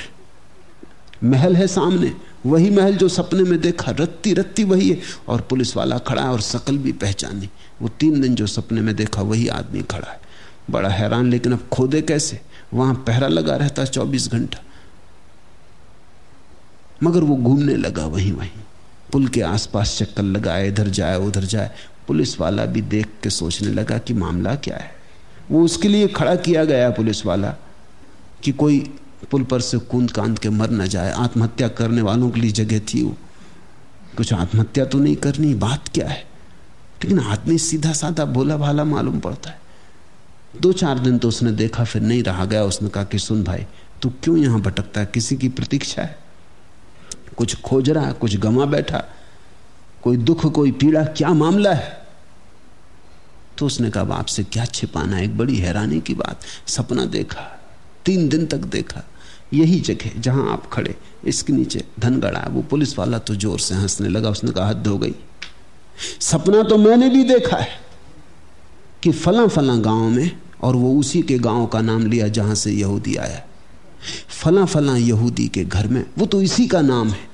महल है सामने, वही महल जो सपने में देखा। रत्ती रत्ती वही है। और पुलिस वाला खड़ा है और शकल भी पहचानी। वो तीन दिन जो सपने में देखा, वही आदमी खड़ा है। बड़ा हैरान, लेकिन अब खोदे कैसे? वहाँ पहरा लगा रहता चौबीस घंटा। मगर वो घूमने लगा वहीं वहीं। पुल के आसपास चक्कर लगाए, इधर जाए, उधर जाए। पुलिस वाला भी देख के सोचने लगा कि मामला क्या है। वो उसके लिए खड़ा किया गया पुलिस वाला कि कोई पुल पर से कूद कांद के मर न जाए, आत्महत्या करने वालों के लिए जगह थी वो। कुछ आत्महत्या तो नहीं करनी, बात क्या है? लेकिन आदमी सीधा साधा भोला भाला मालूम पड़ता है। दो चार दिन तो उसने देखा, फिर नहीं रहा गया। उसने कहा कि सुन भाई, तू क्यों यहाँ भटकता है? किसी की प्रतीक्षा है? कुछ खोज रहा कुछ गमा बैठा, कोई दुख, कोई पीड़ा, क्या मामला है? तो उसने कहा बाप से क्या छिपाना एक बड़ी हैरानी की बात। सपना देखा, तीन दिन तक देखा। यही जगह जहाँ आप खड़े, इसके नीचे धन गड़ा वो पुलिस वाला तो ज़ोर से हंसने लगा, उसने कहा, हद हो गई। सपना तो मैंने भी देखा है कि फला फला गाँव में, और वो उसी के गाँव का नाम लिया जहाँ से यहूदी आया। फला फला यहूदी के घर में, वो तो इसी का नाम है,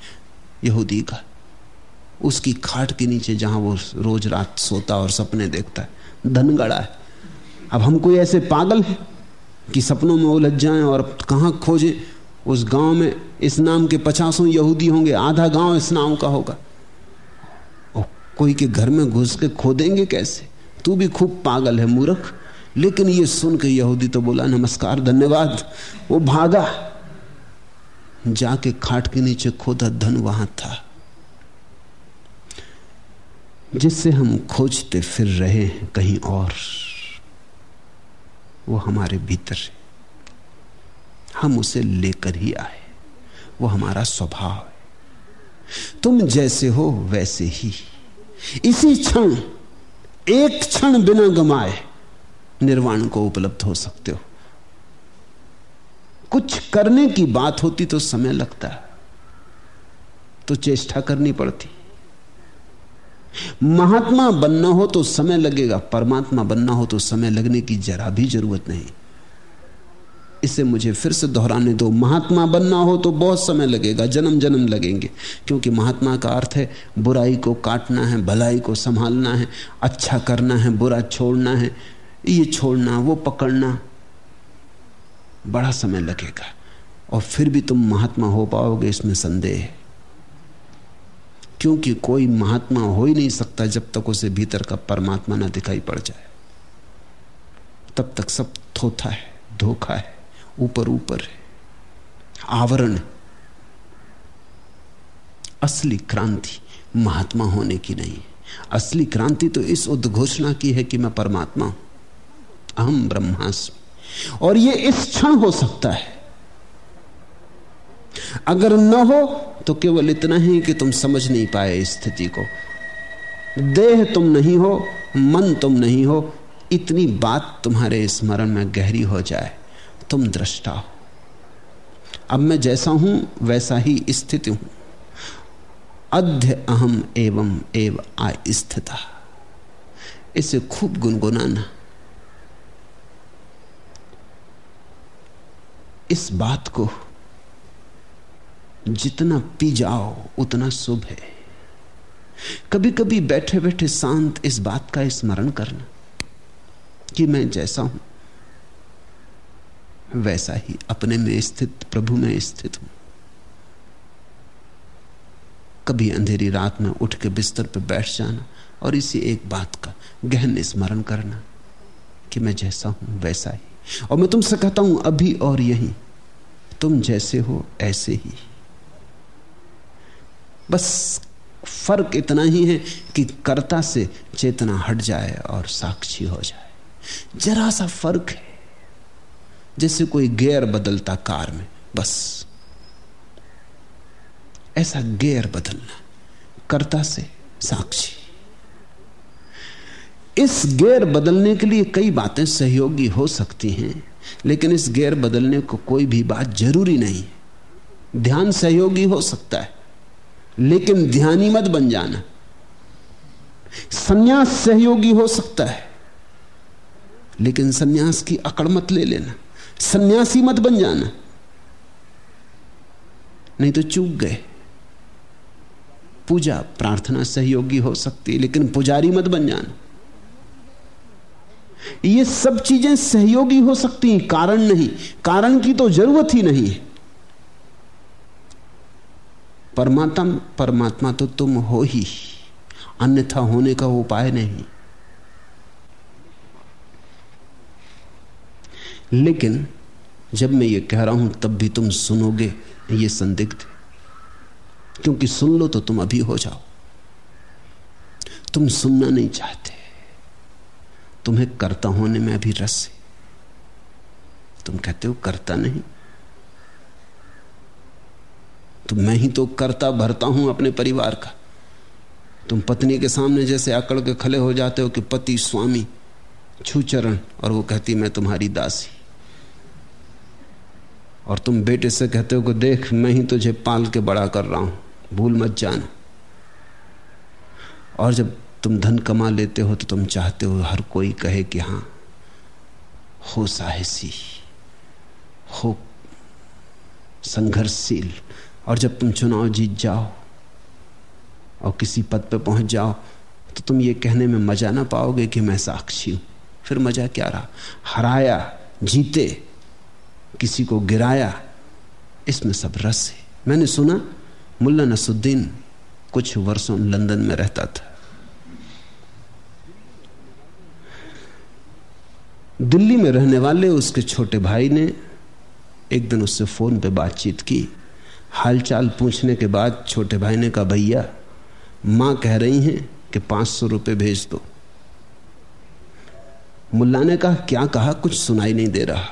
यहूदी का। उसकी खाट के नीचे जहाँ वो रोज रात सोता और सपने देखता है। धन गड़ा है। अब हम कोई ऐसे पागल हैं कि सपनों में उलझ जाएँ और कहाँ खोजें? उस गाँव में इस नाम के पचासों यहूदी होंगे, आधा गाँव इस नाम का होगा। और कोई के घर में घुस के खोदेंगे कैसे? तू भी खूब पागल है, मूर्ख। लेकिन ये सुन के यहूदी तो बोला, नमस्कार, धन्यवाद। वो भागा। जाके खाट के नीचे खोदा धन वहाँ था। जिससे हम खोजते फिर रहे हैं कहीं और। वो हमारे भीतर है। हम उसे लेकर ही आए। वो हमारा स्वभाव है। तुम जैसे हो वैसे ही। इसी क्षण, एक क्षण बिना गमाए निर्वाण को उपलब्ध हो सकते हो। कुछ करने की बात होती तो समय लगता। है तो चेष्टा करनी पड़ती। महात्मा बनना हो तो समय लगेगा, परमात्मा बनना हो तो समय लगने की जरा भी ज़रूरत नहीं। इसे मुझे फिर से दोहराने दो, महात्मा बनना हो तो बहुत समय लगेगा जन्म जन्म लगेंगे, क्योंकि महात्मा का अर्थ है, बुराई को काटना है, भलाई को संभालना है अच्छा करना है, बुरा छोड़ना है, ये छोड़ना, वो पकड़ना, बड़ा समय लगेगा, और फिर भी तुम महात्मा हो पाओगे, इसमें संदेह है। क्योंकि कोई महात्मा हो ही नहीं सकता जब तक उसे भीतर का परमात्मा ना दिखाई पड़ जाए। तब तक सब थोथा है, धोखा है, ऊपर ऊपर है। आवरण असली क्रांति महात्मा होने की नहीं। असली क्रांति तो इस उद्घोषणा की है कि मैं परमात्मा हूँ। अहम ब्रह्मास्म। और यह इस क्षण हो सकता है अगर न हो तो केवल इतना ही कि तुम समझ नहीं पाए स्थिति को। देह तुम नहीं हो, मन तुम नहीं हो, इतनी बात तुम्हारे स्मरण में गहरी हो जाए, तुम दृष्टा हो। अब मैं जैसा हूँ, वैसा ही स्थिति हूँ। अध्य अहम एवं एव स्थिता इसे खूब गुनगुनाना। इस बात को जितना पी जाओ, उतना शुभ है। कभी कभी बैठे बैठे शांत इस बात का स्मरण करना कि मैं जैसा हूँ, वैसा ही अपने में स्थित, प्रभु में स्थित हूँ। कभी अंधेरी रात में उठ के बिस्तर पर बैठ जाना और इसी एक बात का गहन स्मरण करना कि मैं जैसा हूँ, वैसा ही। और मैं तुमसे कहता हूँ, अभी और यही, तुम जैसे हो, ऐसे ही। बस फ़र्क इतना ही है कि कर्ता से चेतना हट जाए और साक्षी हो जाए। जरा सा फ़र्क है। जैसे कोई गेयर बदलता कार में, बस। ऐसा गेयर बदलना, कर्ता से साक्षी। इस गेयर बदलने के लिए कई बातें सहयोगी हो सकती हैं, लेकिन इस गेयर बदलने को कोई भी बात ज़रूरी नहीं ध्यान सहयोगी हो सकता है। लेकिन ध्यानी मत बन जाना। सन्यास सहयोगी हो सकता है, लेकिन सन्यास की अकड़ मत ले लेना। सन्यासी मत बन जाना। नहीं तो चूक गए। पूजा, प्रार्थना सहयोगी हो सकती है, लेकिन पुजारी मत बन जाना। ये सब चीज़ें सहयोगी हो सकती हैं, कारण नहीं। कारण की तो ज़रूरत ही नहीं है। परमात्मा परमात्मा तो तुम हो ही। अन्यथा होने का उपाय नहीं। लेकिन जब मैं ये कह रहा हूँ, तब भी तुम सुनोगे, ये संदिग्ध। क्योंकि सुन लो तो तुम अभी हो जाओ। तुम सुनना नहीं चाहते। तुम्हें कर्ता होने में अभी रस है। तुम कहते हो करता नहीं। तो मैं ही तो करता भरता हूँ अपने परिवार का। तुम पत्नी के सामने जैसे अकड़ के खड़े हो जाते हो कि पति स्वामी, छूचरण, और वो कहती, मैं तुम्हारी दासी। और तुम बेटे से कहते हो कि, देख, मैं ही तुझे पाल के बड़ा कर रहा हूँ, भूल मत जाना। और जब तुम धन कमा लेते हो तो तुम चाहते हो, हर कोई कहे कि, हाँ, हो साहसी, हो संघर्षशील और जब तुम चुनाव जीत जाओ और किसी पद पर पहुँच जाओ तो तुम ये कहने में मज़ा ना पाओगे कि मैं साक्षी हूँ। फिर मज़ा क्या रहा? हराया, जीते, किसी को गिराया, इसमें सब रस है। मैंने सुना, मुल्ला नसुद्दीन कुछ वर्षों लंदन में रहता था। दिल्ली में रहने वाले उसके छोटे भाई ने एक दिन उससे फ़ोन पे बातचीत की। हालचाल पूछने के बाद छोटे भाई ने कहा, भैया, माँ कह रही हैं कि पाँच सौ रुपये भेज दो। मुल्ला ने कहा, क्या कहा? कुछ सुनाई नहीं दे रहा।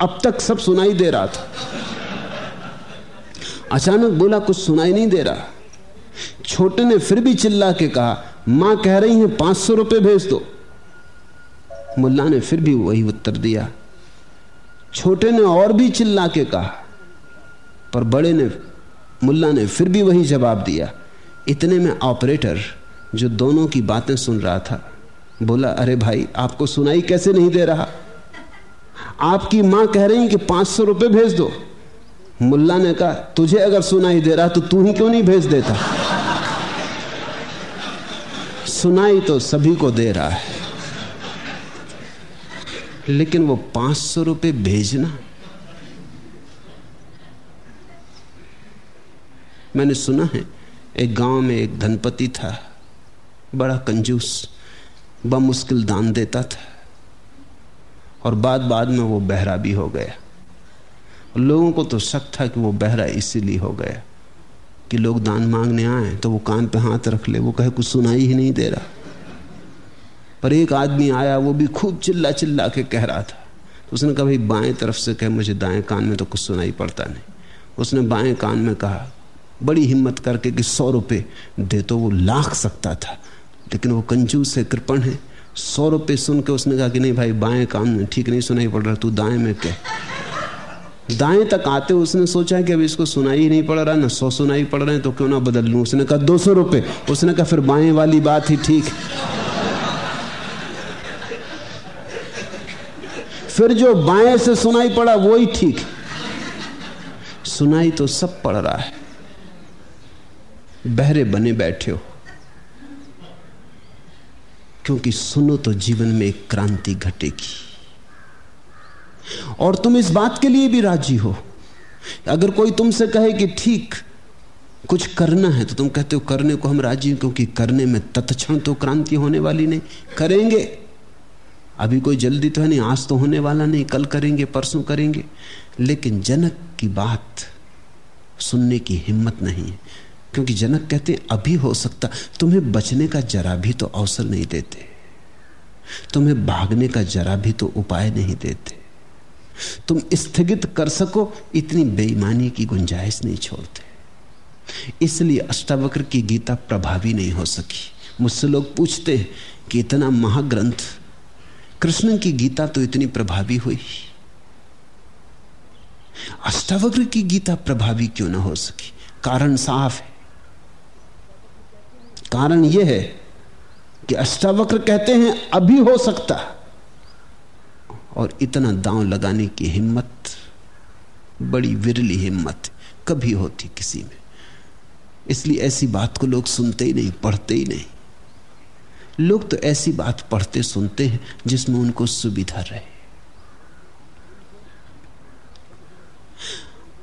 अब तक सब सुनाई दे रहा था। अचानक बोला, कुछ सुनाई नहीं दे रहा। छोटे ने फिर भी चिल्ला के कहा, माँ कह रही है पाँच सौ रुपये भेज दो। मुल्ला ने फिर भी वही उत्तर दिया। छोटे ने और भी चिल्ला के कहा पर बड़े ने, मुल्ला ने फिर भी वही जवाब दिया। इतने में ऑपरेटर जो दोनों की बातें सुन रहा था, बोला, अरे भाई, आपको सुनाई कैसे नहीं दे रहा? आपकी माँ कह रही कि पाँच सौ रुपये भेज दो। मुल्ला ने कहा, तुझे अगर सुनाई दे रहा तो तू ही क्यों नहीं भेज देता? सुनाई तो सभी को दे रहा है, लेकिन वो पाँच सौ रुपये भेजना मैंने सुना है, एक गाँव में एक धनपति था, बड़ा कंजूस बमुश्किल दान देता था, और बाद बाद में वो बहरा भी हो गया। लोगों को तो शक था कि वो बहरा इसीलिए हो गया, कि लोग दान मांगने आए तो वो कान पे हाथ रख ले, वो कहे, कुछ सुनाई ही नहीं दे रहा। पर एक आदमी आया, वो भी खूब चिल्ला चिल्ला के कह रहा था। तो उसने कहा, भाई, बाएँ तरफ़ से कहे, मुझे दाएँ कान में तो कुछ सुनाई पड़ता नहीं। उसने बाएँ कान में कहा बड़ी हिम्मत करके कि सौ रुपये दे तो वो लाख सकता था। लेकिन वो कंजूस है कृपण है। सौ रुपये सुन के उसने कहा कि नहीं भाई, बाएँ काम ठीक नहीं सुनाई पड़ रहा, तू दाएँ में कह। दाएँ तक आते उसने सोचा कि अभी इसको सुनाई ही नहीं पड़ रहा, ना सौ सुनाई पड़ रहे हैं तो क्यों ना बदल लू? उसने कहा, दो सौ रुपये उसने कहा, फिर बाएँ वाली बात ही ठीक। फिर जो बाएँ से सुनाई पड़ा, वो ही ठीक। सुनाई तो सब पड़ रहा है। बहरे बने बैठे हो। क्योंकि सुनो तो जीवन में एक क्रांति घटेगी। और तुम इस बात के लिए भी राज़ी हो। अगर कोई तुमसे कहे कि ठीक, कुछ करना है तो तुम कहते हो, करने को हम राज़ी हैं, क्योंकि करने में तत्क्षण तो क्रांति होने वाली नहीं। करेंगे। अभी कोई जल्दी तो है नहीं, आज तो होने वाला नहीं, कल करेंगे, परसों करेंगे। लेकिन जनक की बात सुनने की हिम्मत नहीं है। क्योंकि जनक कहते, अभी हो सकता, तुम्हें बचने का जरा भी तो अवसर नहीं देते। तुम्हें भागने का जरा भी तो उपाय नहीं देते। तुम स्थगित कर सको, इतनी बेईमानी की गुंजाइश नहीं छोड़ते। इसलिए अष्टावक्र की गीता प्रभावी नहीं हो सकी। मुझसे लोग पूछते हैं कि इतना महाग्रंथ, कृष्ण की गीता तो इतनी प्रभावी हुई। अष्टावक्र की गीता प्रभावी क्यों ना हो सकी? कारण साफ़ है। कारण यह है कि अष्टावक्र कहते हैं, अभी हो सकता और इतना दांव लगाने की हिम्मत, बड़ी विरली हिम्मत कभी होती किसी में। इसलिए ऐसी बात को लोग सुनते ही नहीं, पढ़ते ही नहीं। लोग तो ऐसी बात पढ़ते सुनते हैं जिसमें उनको सुविधा रहे।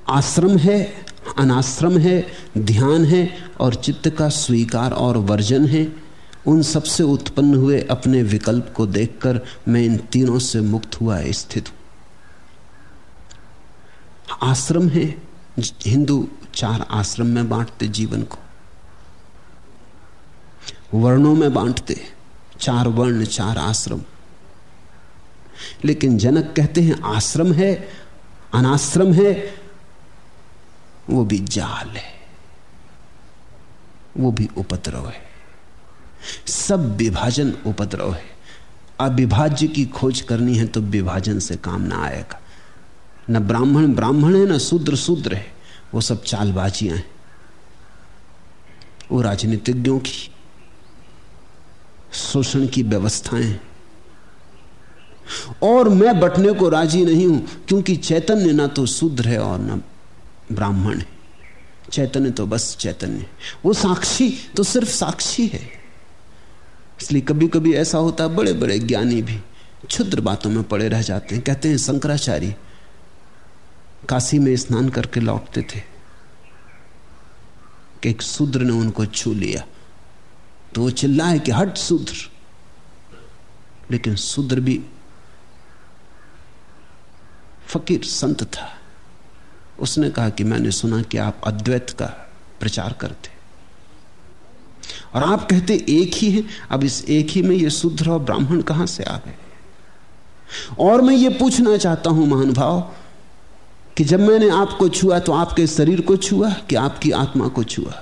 आश्रम है अनाश्रम है, ध्यान है और चित्त का स्वीकार और वर्जन है। उन सबसे उत्पन्न हुए अपने विकल्प को देखकर मैं इन तीनों से मुक्त हुआ स्थित हूँ। आश्रम है, हिंदू चार आश्रम में बांटते जीवन को। वर्णों में बांटते, चार वर्ण, चार आश्रम। लेकिन जनक कहते हैं, आश्रम है, अनाश्रम है वो भी जाल है। वो भी उपद्रव है। सब विभाजन उपद्रव है। अविभाज्य की खोज करनी है तो विभाजन से काम ना आएगा। न ब्राह्मण ब्राह्मण है, न शूद्र शूद्र है। वो सब चालबाजियाँ हैं। वो राजनीतिज्ञों की, शोषण की व्यवस्थाएँ। और मैं बटने को राज़ी नहीं हूँ, क्योंकि चैतन्य ना तो शूद्र है और ना ब्राह्मण है। चैतन्य तो बस चैतन्य वो साक्षी तो सिर्फ़ साक्षी है। इसलिए कभी कभी ऐसा होता है बड़े बड़े ज्ञानी भी क्षुद्र बातों में पड़े रह जाते हैं। कहते हैं, शंकराचार्य, काशी में स्नान करके लौटते थे। कि एक शूद्र ने उनको छू लिया। तो वो चिल्लाए कि, हट शूद्र! लेकिन शूद्र भी फकीर संत था। उसने कहा कि मैंने सुना कि आप अद्वैत का प्रचार करते। और आप कहते एक ही है, अब इस एक ही में ये शूद्र और ब्राह्मण कहाँ से आ गए? और मैं ये पूछना चाहता हूँ महानुभाव कि जब मैंने आपको छुआ तो आपके शरीर को छुआ कि आपकी आत्मा को छुआ?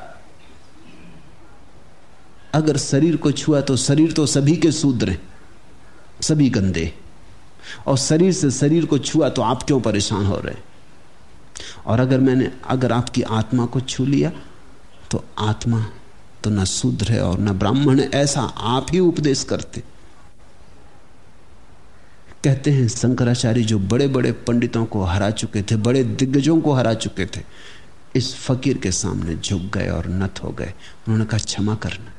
अगर शरीर को छुआ तो शरीर तो सभी के सूद्र हैं, सभी गंदे। और शरीर से शरीर को छुआ तो आप क्यों परेशान हो रहे और अगर मैंने, अगर आपकी आत्मा को छू लिया तो आत्मा तो न शूद्र है और न ब्राह्मण है, ऐसा आप ही उपदेश करते। कहते हैं, शंकराचार्य जो बड़े बड़े पंडितों को हरा चुके थे, बड़े दिग्गजों को हरा चुके थे, इस फकीर के सामने झुक गए और नत हो गए। उन्होंने कहा, क्षमा करना।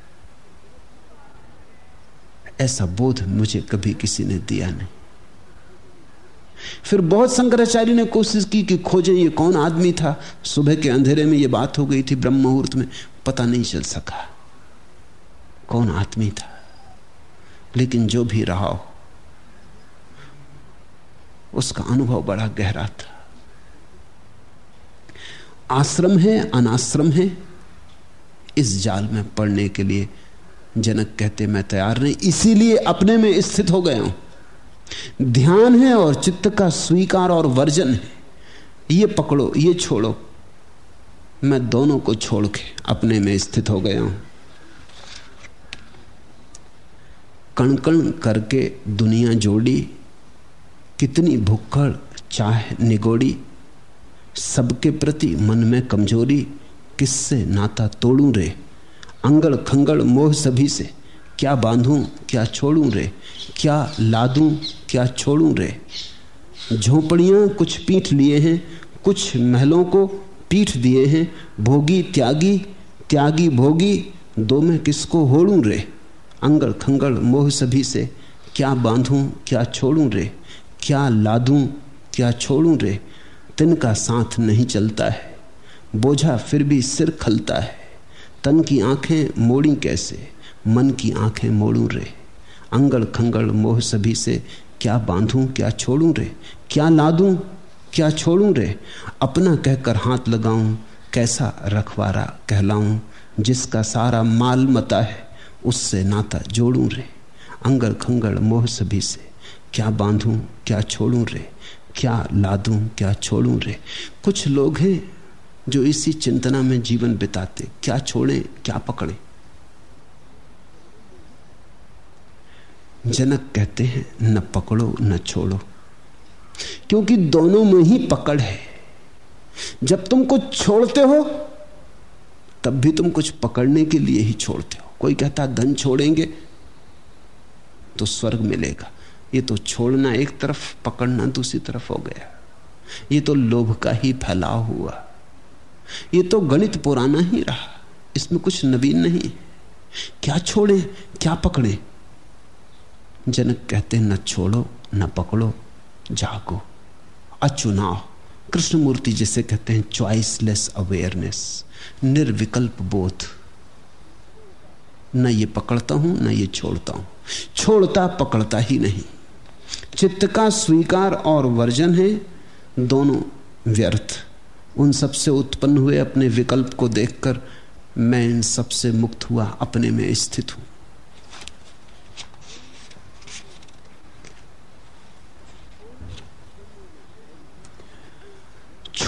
ऐसा बोध मुझे कभी किसी ने दिया नहीं। फिर बहुत शंकराचार्य ने कोशिश की कि खोजें, ये कौन आदमी था? सुबह के अंधेरे में ये बात हो गई थी ब्रह्म मुहूर्त में, पता नहीं चल सका। कौन आदमी था? लेकिन जो भी रहा हो, उसका अनुभव बड़ा गहरा था। आश्रम है, अनाश्रम है, इस जाल में पड़ने के लिए जनक कहते, मैं तैयार नहीं, इसीलिए अपने में स्थित हो गया हूँ। ध्यान है और चित्त का स्वीकार और वर्जन है। ये पकड़ो, ये छोड़ो। मैं दोनों को छोड़ के अपने में स्थित हो गया हूँ। कण कण करके दुनिया जोड़ी, कितनी भुक्खड़, चाह, निगोड़ी, सबके प्रति मन में कमज़ोरी, किससे नाता तोड़ू रे? अंगड़ खंगड़ मोह सभी से। क्या बांधूं, क्या छोड़ू रे? क्या लादूं, क्या छोड़ू रे? झोपड़ियाँ कुछ पीठ लिए हैं, कुछ महलों को पीठ दिए हैं। भोगी त्यागी त्यागी भोगी, दो में किसको होड़ू रे? अंगड़ खंगड़ मोह सभी से, क्या बांधूं, क्या छोड़ू रे? क्या लादूं, क्या छोड़ूं रे? तिन का साथ नहीं चलता है, बोझा फिर भी सिर खलता है। तन की आँखें मोड़ी कैसे? मन की आँखें मोड़ू रे। अंगड़ खंगड़ मोह सभी से, क्या बांधूं, क्या छोड़ूं रे? क्या लादूं, क्या छोड़ूं रे? अपना कहकर हाथ लगाऊँ, कैसा रखवारा कहलाऊं, जिसका सारा माल मता है, उससे नाता जोड़ूं रे। अंगड़ खंगड़ मोह सभी से, क्या बांधूं, क्या छोड़ूं रे? क्या लादूं, क्या छोड़ूं रे? कुछ लोग हैं जो इसी चिंतना में जीवन बिताते, क्या छोड़ें, क्या पकड़े? जनक कहते हैं, न पकड़ो, न छोड़ो। क्योंकि दोनों में ही पकड़ है। जब तुम कुछ छोड़ते हो, तब भी तुम कुछ पकड़ने के लिए ही छोड़ते हो। कोई कहता, धन छोड़ेंगे तो स्वर्ग मिलेगा। ये तो छोड़ना एक तरफ़, पकड़ना दूसरी तरफ़ हो गया। ये तो लोभ का ही फैलाव हुआ। ये तो गणित पुराना ही रहा। इसमें कुछ नवीन नहीं क्या छोड़े, क्या पकड़े? जनक कहते न छोड़ो, न पकड़ो, जागो, अचुनाव। कृष्णमूर्ति जिसे कहते हैं, चॉइसलेस अवेयरनेस, निर्विकल्प बोध। न ये पकड़ता हूँ, न ये छोड़ता हूँ। छोड़ता, पकड़ता ही नहीं। चित्त का स्वीकार और वर्जन है, दोनों व्यर्थ। उन सबसे उत्पन्न हुए अपने विकल्प को देखकर मैं इन सबसे मुक्त हुआ, अपने में स्थित हूँ।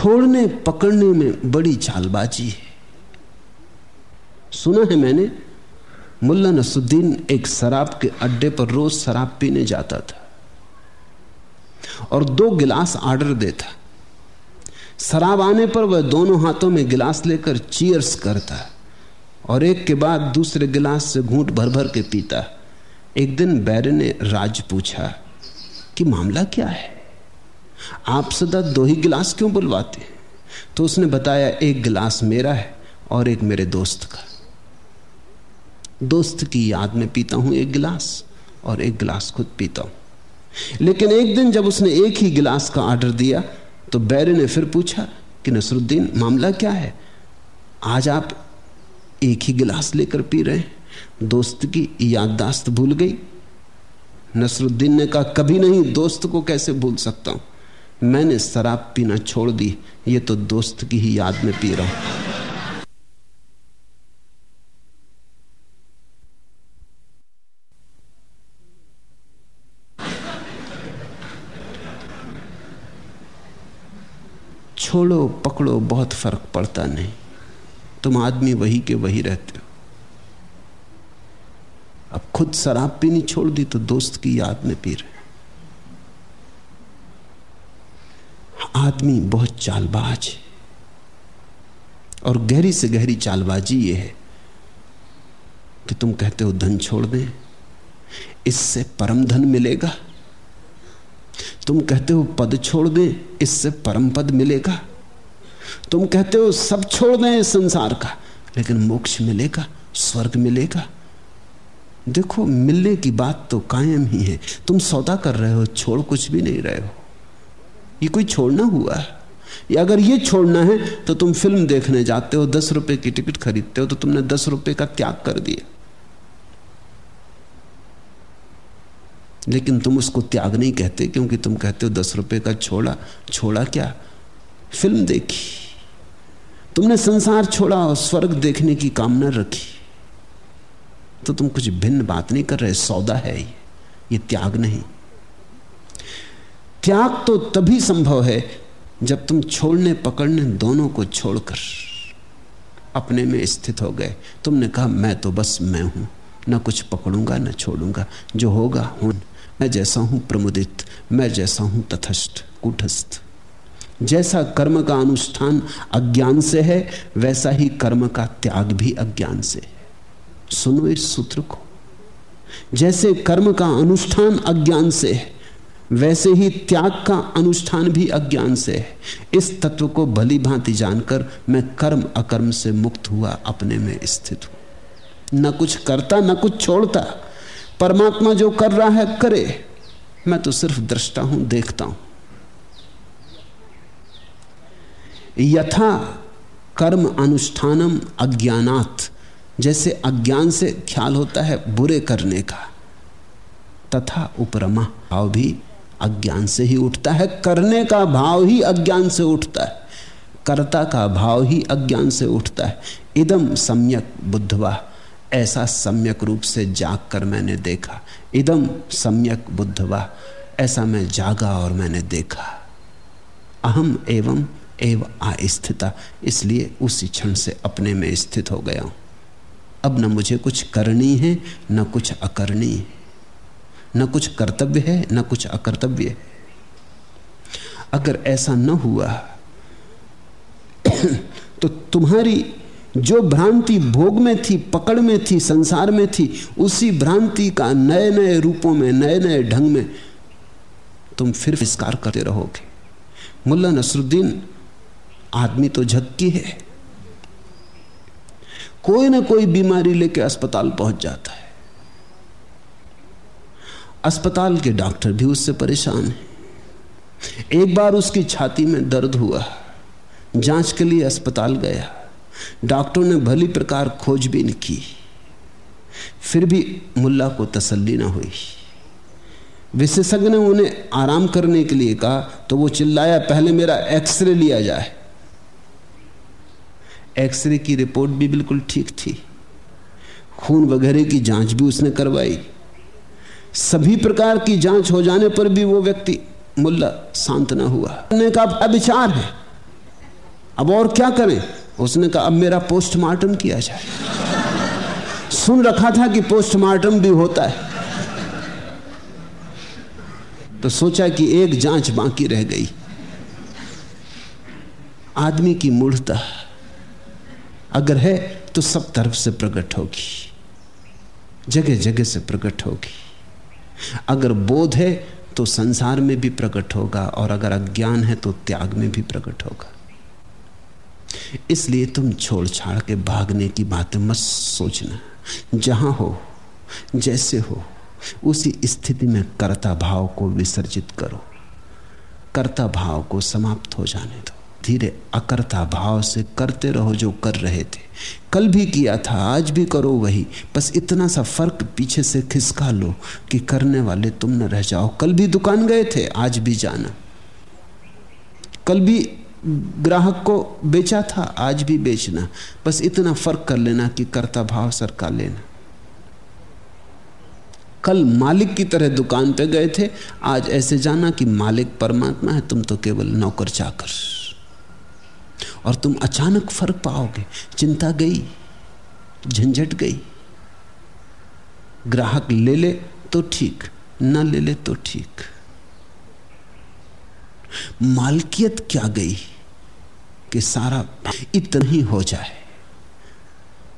छोड़ने, पकड़ने में बड़ी चालबाजी है। सुना है मैंने, मुल्ला नसुद्दीन एक शराब के अड्डे पर रोज शराब पीने जाता था और दो गिलास ऑर्डर देता। शराब आने पर वह दोनों हाथों में गिलास लेकर चीयर्स करता और एक के बाद दूसरे गिलास से घूंट भर भर के पीता। एक दिन बैर ने राज पूछा कि मामला क्या है? आप सदा दो ही गिलास क्यों बुलवाते तो उसने बताया, एक गिलास मेरा है और एक मेरे दोस्त का। दोस्त की याद में पीता हूँ एक गिलास और एक गिलास खुद पीता हूँ। लेकिन एक दिन जब उसने एक ही गिलास का ऑर्डर दिया तो बैरे ने फिर पूछा कि, नसरुद्दीन, मामला क्या है? आज आप एक ही गिलास लेकर पी रहे हैं। दोस्त की याददाश्त भूल गई? नसरुद्दीन ने कहा, कभी नहीं, दोस्त को कैसे भूल सकता हूँ? मैंने शराब पीना छोड़ दी, ये तो दोस्त की ही याद में पी रहा हूँ। छोड़ो, पकड़ो, बहुत फ़र्क पड़ता नहीं। तुम आदमी वही के वही रहते हो। अब खुद शराब पीनी छोड़ दी तो दोस्त की याद में पी रहे। आदमी बहुत चालबाज है। और गहरी से गहरी चालबाजी ये है कि तुम कहते हो, धन छोड़ दें, इससे परम धन मिलेगा। तुम कहते हो, पद छोड़ दें, इससे परम पद मिलेगा। तुम कहते हो, सब छोड़ दें संसार का, लेकिन मोक्ष मिलेगा, स्वर्ग मिलेगा। देखो, मिलने की बात तो कायम ही है। तुम सौदा कर रहे हो, छोड़ कुछ भी नहीं रहे हो। ये कोई छोड़ना हुआ? है या अगर ये छोड़ना है तो तुम फ़िल्म देखने जाते हो, दस रुपए की टिकट खरीदते हो तो तुमने दस रुपए का त्याग कर दिया। लेकिन तुम उसको त्याग नहीं कहते, क्योंकि तुम कहते हो दस रुपए का छोड़ा। छोड़ा क्या? फ़िल्म देखी। तुमने संसार छोड़ा और स्वर्ग देखने की कामना रखी। तो तुम कुछ भिन्न बात नहीं कर रहे, सौदा है ये। ये त्याग नहीं। त्याग तो तभी संभव है जब तुम छोड़ने पकड़ने दोनों को छोड़कर अपने में स्थित हो गए। तुमने कहा, मैं तो बस मैं हूँ। न कुछ पकड़ूँगा, न छोड़ूँगा। जो होगा हूँ मैं जैसा हूँ, प्रमुदित। मैं जैसा हूँ, तथस्थ, कुटस्थ। जैसा कर्म का अनुष्ठान अज्ञान से है, वैसा ही कर्म का त्याग भी अज्ञान से है। सुनो इस सूत्र को। जैसे कर्म का अनुष्ठान अज्ञान से है वैसे ही त्याग का अनुष्ठान भी अज्ञान से है। इस तत्व को भली भांति जानकर मैं कर्म अकर्म से मुक्त हुआ, अपने में स्थित हूँ। न कुछ करता, न कुछ छोड़ता। परमात्मा जो कर रहा है, करे। मैं तो सिर्फ़ दृष्टा हूँ, देखता हूँ। यथा कर्म अनुष्ठानम अज्ञानात। जैसे अज्ञान से ख्याल होता है बुरे करने का। तथा उपरमा भाव भी अज्ञान से ही उठता है, करने का भाव ही अज्ञान से उठता है। कर्ता का भाव ही अज्ञान से उठता है। इदम सम्यक बुद्धवा, ऐसा सम्यक रूप से जाग कर मैंने देखा। इदम सम्यक बुद्धवा, ऐसा मैं जागा और मैंने देखा। अहम एवं एव अस्थिता इसलिए उसी क्षण से अपने में स्थित हो गया हूँ। अब न मुझे कुछ करनी है, न कुछ अकरनी है। न कुछ कर्तव्य है, न कुछ अकर्तव्य है। अगर ऐसा न हुआ तो तुम्हारी जो भ्रांति भोग में थी, पकड़ में थी, संसार में थी, उसी भ्रांति का नए नए रूपों में नए नए ढंग में तुम फिर विस्कार करते रहोगे। मुल्ला नसरुद्दीन, आदमी तो झक्की है। कोई ना कोई बीमारी लेके अस्पताल पहुँच जाता है। अस्पताल के डॉक्टर भी उससे परेशान है। एक बार उसकी छाती में दर्द हुआ। जाँच के लिए अस्पताल गया। डॉक्टर ने भली प्रकार खोजबीन की। फिर भी मुल्ला को तसल्ली ना हुई। विशेषज्ञ ने उन्हें आराम करने के लिए कहा तो वो चिल्लाया, पहले मेरा एक्सरे लिया जाए। एक्सरे की रिपोर्ट भी बिल्कुल ठीक थी। खून वगैरह की जाँच भी उसने करवाई। सभी प्रकार की जाँच हो जाने पर भी वो व्यक्ति मुल्ला शांत ना हुआ। ने कहा विचार है। अब और क्या करें? उसने कहा, अब मेरा पोस्टमार्टम किया जाए। सुन रखा था कि पोस्टमार्टम भी होता है। तो सोचा कि एक जाँच बाकी रह गई। आदमी की मूर्ता अगर है तो सब तरफ़ से प्रकट होगी। जगह जगह से प्रकट होगी। अगर बोध है तो संसार में भी प्रकट होगा और अगर अज्ञान है तो त्याग में भी प्रकट होगा। इसलिए तुम छोड़ छाड़ के भागने की बातें मत सोचना। जहाँ हो, जैसे हो, उसी स्थिति में कर्ता भाव को विसर्जित करो। कर्ता भाव को समाप्त हो जाने दो। धीरे अकर्ता भाव से करते रहो जो कर रहे थे। कल भी किया था, आज भी करो वही। बस इतना सा फ़र्क पीछे से खिसका लो कि करने वाले तुम न रह जाओ। कल भी दुकान गए थे, आज भी जाना। कल भी ग्राहक को बेचा था, आज भी बेचना। बस इतना फ़र्क कर लेना कि कर्ता भाव सरका लेना। कल मालिक की तरह दुकान पे गए थे, आज ऐसे जाना कि मालिक परमात्मा है, तुम तो केवल नौकर चाकर। और तुम अचानक फ़र्क पाओगे। चिंता गई, झंझट गई। ग्राहक ले ले तो ठीक, न ले ले तो ठीक। मालकियत क्या गई कि सारा इतना ही हो जाए?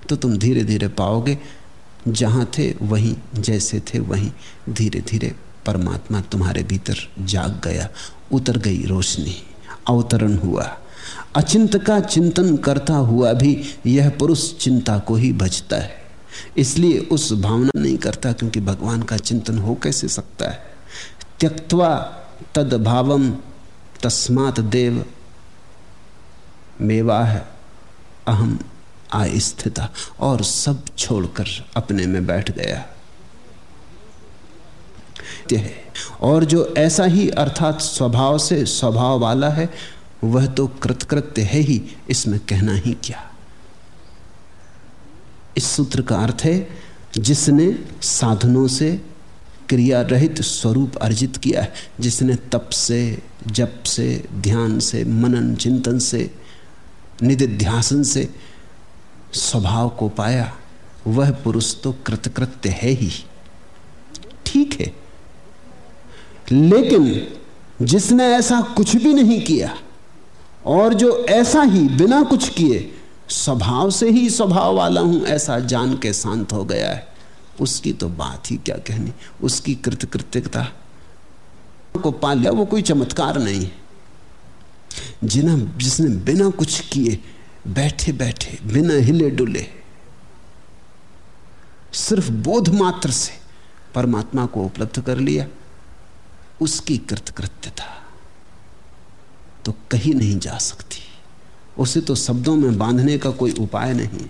तो तुम धीरे धीरे पाओगे, जहाँ थे वहीं, जैसे थे वहीं। धीरे धीरे परमात्मा तुम्हारे भीतर जाग गया, उतर गई रोशनी, अवतरण हुआ। अचिंत का चिंतन करता हुआ भी यह पुरुष चिंता को ही बचता है। इसलिए उस भावना नहीं करता क्योंकि भगवान का चिंतन हो कैसे सकता है? त्यक्वा तद भावम तस्मात देव मेवाह अहम आस्थिता और सब छोड़कर अपने में बैठ गया। और जो ऐसा ही अर्थात स्वभाव से स्वभाव वाला है वह तो कृतकृत्य है ही, इसमें कहना ही क्या? इस सूत्र का अर्थ है, जिसने साधनों से क्रिया रहित स्वरूप अर्जित किया है, जिसने तप से, जप से, ध्यान से, मनन, चिंतन से, निधिध्यासन से स्वभाव को पाया, वह पुरुष तो कृतकृत्य है ही। ठीक है। लेकिन जिसने ऐसा कुछ भी नहीं किया और जो ऐसा ही बिना कुछ किए स्वभाव से ही स्वभाव वाला हूँ, ऐसा जान के शांत हो गया है। उसकी तो बात ही क्या कहनी? उसकी कृतकृत्यता को पा लिया, वो कोई चमत्कार नहीं। जिन्हें जिसने बिना कुछ किए बैठे बैठे, बिना हिले डुले, सिर्फ़ बोध मात्र से परमात्मा को उपलब्ध कर लिया, उसकी कृतकृत्यता तो कहीं नहीं जा सकती। उसे तो शब्दों में बांधने का कोई उपाय नहीं।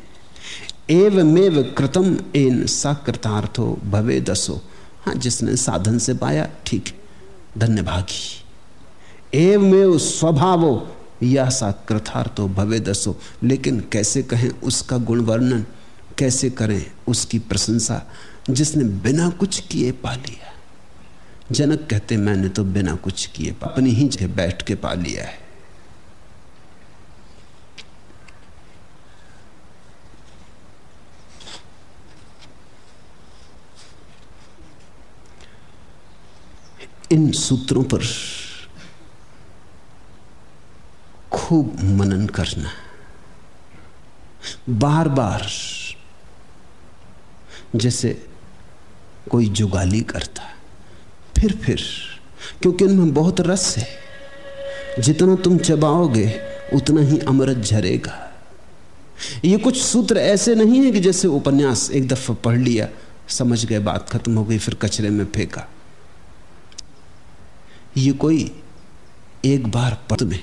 एवमेव कृतम एन सा सकृतार्थो भवे दसो। हाँ जिसने साधन से पाया, ठीक धन्य धन्यभागी। एवमेव स्वभावो या सा कृतार्थो भवे दसो। लेकिन कैसे कहें उसका गुण वर्णन कैसे करें उसकी प्रशंसा, जिसने बिना कुछ किए पा लिया? जनक कहते, मैंने तो बिना कुछ किए अपनी ही जगह बैठ के पा लिया है। इन सूत्रों पर खूब मनन करना बार बार जैसे कोई जुगाली करता फिर फिर, क्योंकि उनमें बहुत रस है। जितना तुम चबाओगे, उतना ही अमृत झरेगा। ये कुछ सूत्र ऐसे नहीं है कि जैसे उपन्यास एक दफ़ा पढ़ लिया, समझ गए, बात खत्म हो गई, फिर कचरे में फेंका। ये कोई एक बार पद में,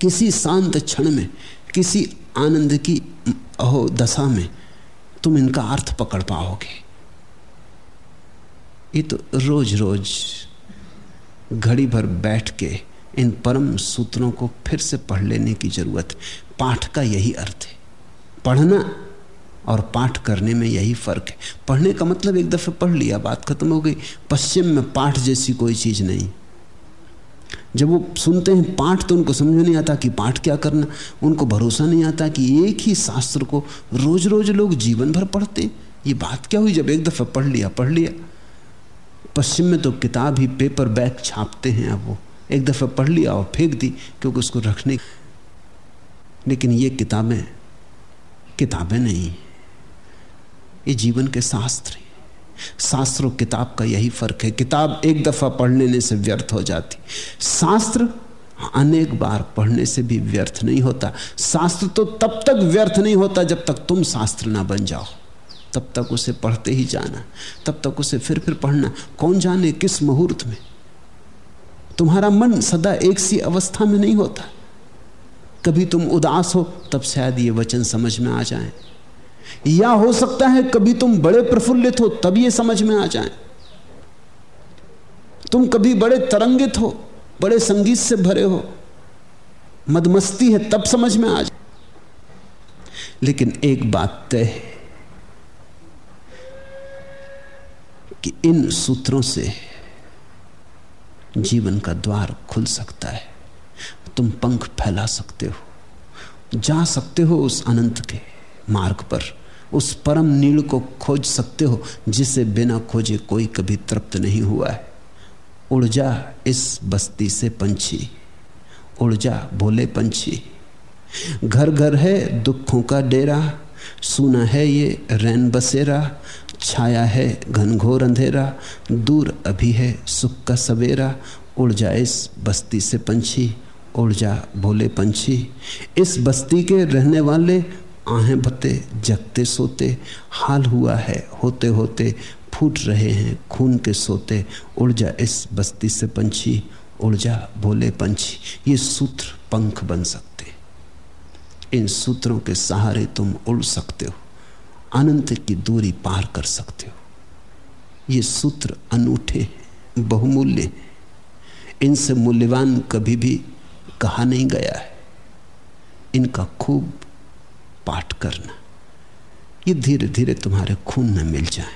किसी शांत क्षण में, किसी आनंद की अहो दशा में तुम इनका अर्थ पकड़ पाओगे। ये तो रोज रोज घड़ी भर बैठ के इन परम सूत्रों को फिर से पढ़ लेने की ज़रूरत। है पाठ का यही अर्थ है। पढ़ना और पाठ करने में यही फ़र्क है। पढ़ने का मतलब एक दफे पढ़ लिया, बात खत्म हो गई। पश्चिम में पाठ जैसी कोई चीज़ नहीं। जब वो सुनते हैं पाठ तो उनको समझ नहीं आता कि पाठ क्या करना। उनको भरोसा नहीं आता कि एक ही शास्त्र को रोज रोज लोग जीवन भर पढ़ते ये बात क्या हुई जब एक दफ़ा पढ़ लिया पढ़ लिया? पश्चिम में तो किताब ही पेपर बैग छापते हैं अब वो। एक दफ़ा पढ़ लिया और फेंक दी, क्योंकि उसको रखने लेकिन ये किताबें किताबें नहीं। ये जीवन के शास्त्र शास्त्र और किताब का यही फ़र्क है। किताब एक दफ़ा पढ़ लेने से व्यर्थ हो जाती। शास्त्र अनेक बार पढ़ने से भी व्यर्थ नहीं होता। शास्त्र तो तब तक व्यर्थ नहीं होता जब तक तुम शास्त्र ना बन जाओ। तब तक उसे पढ़ते ही जाना, तब तक उसे फिर फिर पढ़ना। कौन जाने किस मुहूर्त में? तुम्हारा मन सदा एक सी अवस्था में नहीं होता। कभी तुम उदास हो, तब शायद ये वचन समझ में आ जाए। या हो सकता है कभी तुम बड़े प्रफुल्लित हो, तब ये समझ में आ जाए। तुम कभी बड़े तरंगित हो, बड़े संगीत से भरे हो, मदमस्ती है, तब समझ में आ जाए। लेकिन एक बात तय है कि इन सूत्रों से जीवन का द्वार खुल सकता है। तुम पंख फैला सकते हो। जा सकते हो उस अनंत के मार्ग पर। उस परम नील को खोज सकते हो, जिसे बिना खोजे कोई कभी तृप्त नहीं हुआ है। उड़ जा इस बस्ती से पंछी। उड़ जा भोले पंछी। घर घर है दुखों का डेरा। सुना है ये रैन बसेरा। छाया है घनघोर अंधेरा, दूर अभी है सुख का सवेरा, उड़ जा इस बस्ती से पंछी, उड़ जा भोले पंछी। इस बस्ती के रहने वाले आहें भते जगते सोते, हाल हुआ है होते होते, फूट रहे हैं खून के सोते, उड़ जा इस बस्ती से पंछी, उड़ जा भोले पंछी। ये सूत्र पंख बन सकते। इन सूत्रों के सहारे तुम उड़ सकते हो। अनंत की दूरी पार कर सकते हो। ये सूत्र अनूठे बहुमूल्य इनसे मूल्यवान कभी भी कहा नहीं गया है। इनका खूब पाठ करना। ये धीरे धीरे तुम्हारे खून में मिल जाए।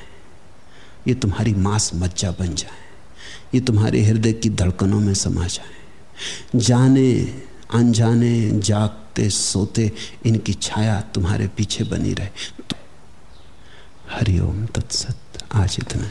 ये तुम्हारी मांस मज्जा बन जाए। ये तुम्हारे हृदय की धड़कनों में समा जाए। जाने, अनजाने, जागते, सोते, इनकी छाया तुम्हारे पीछे बनी रहे। तो हरिओम तत्सत। आज इतना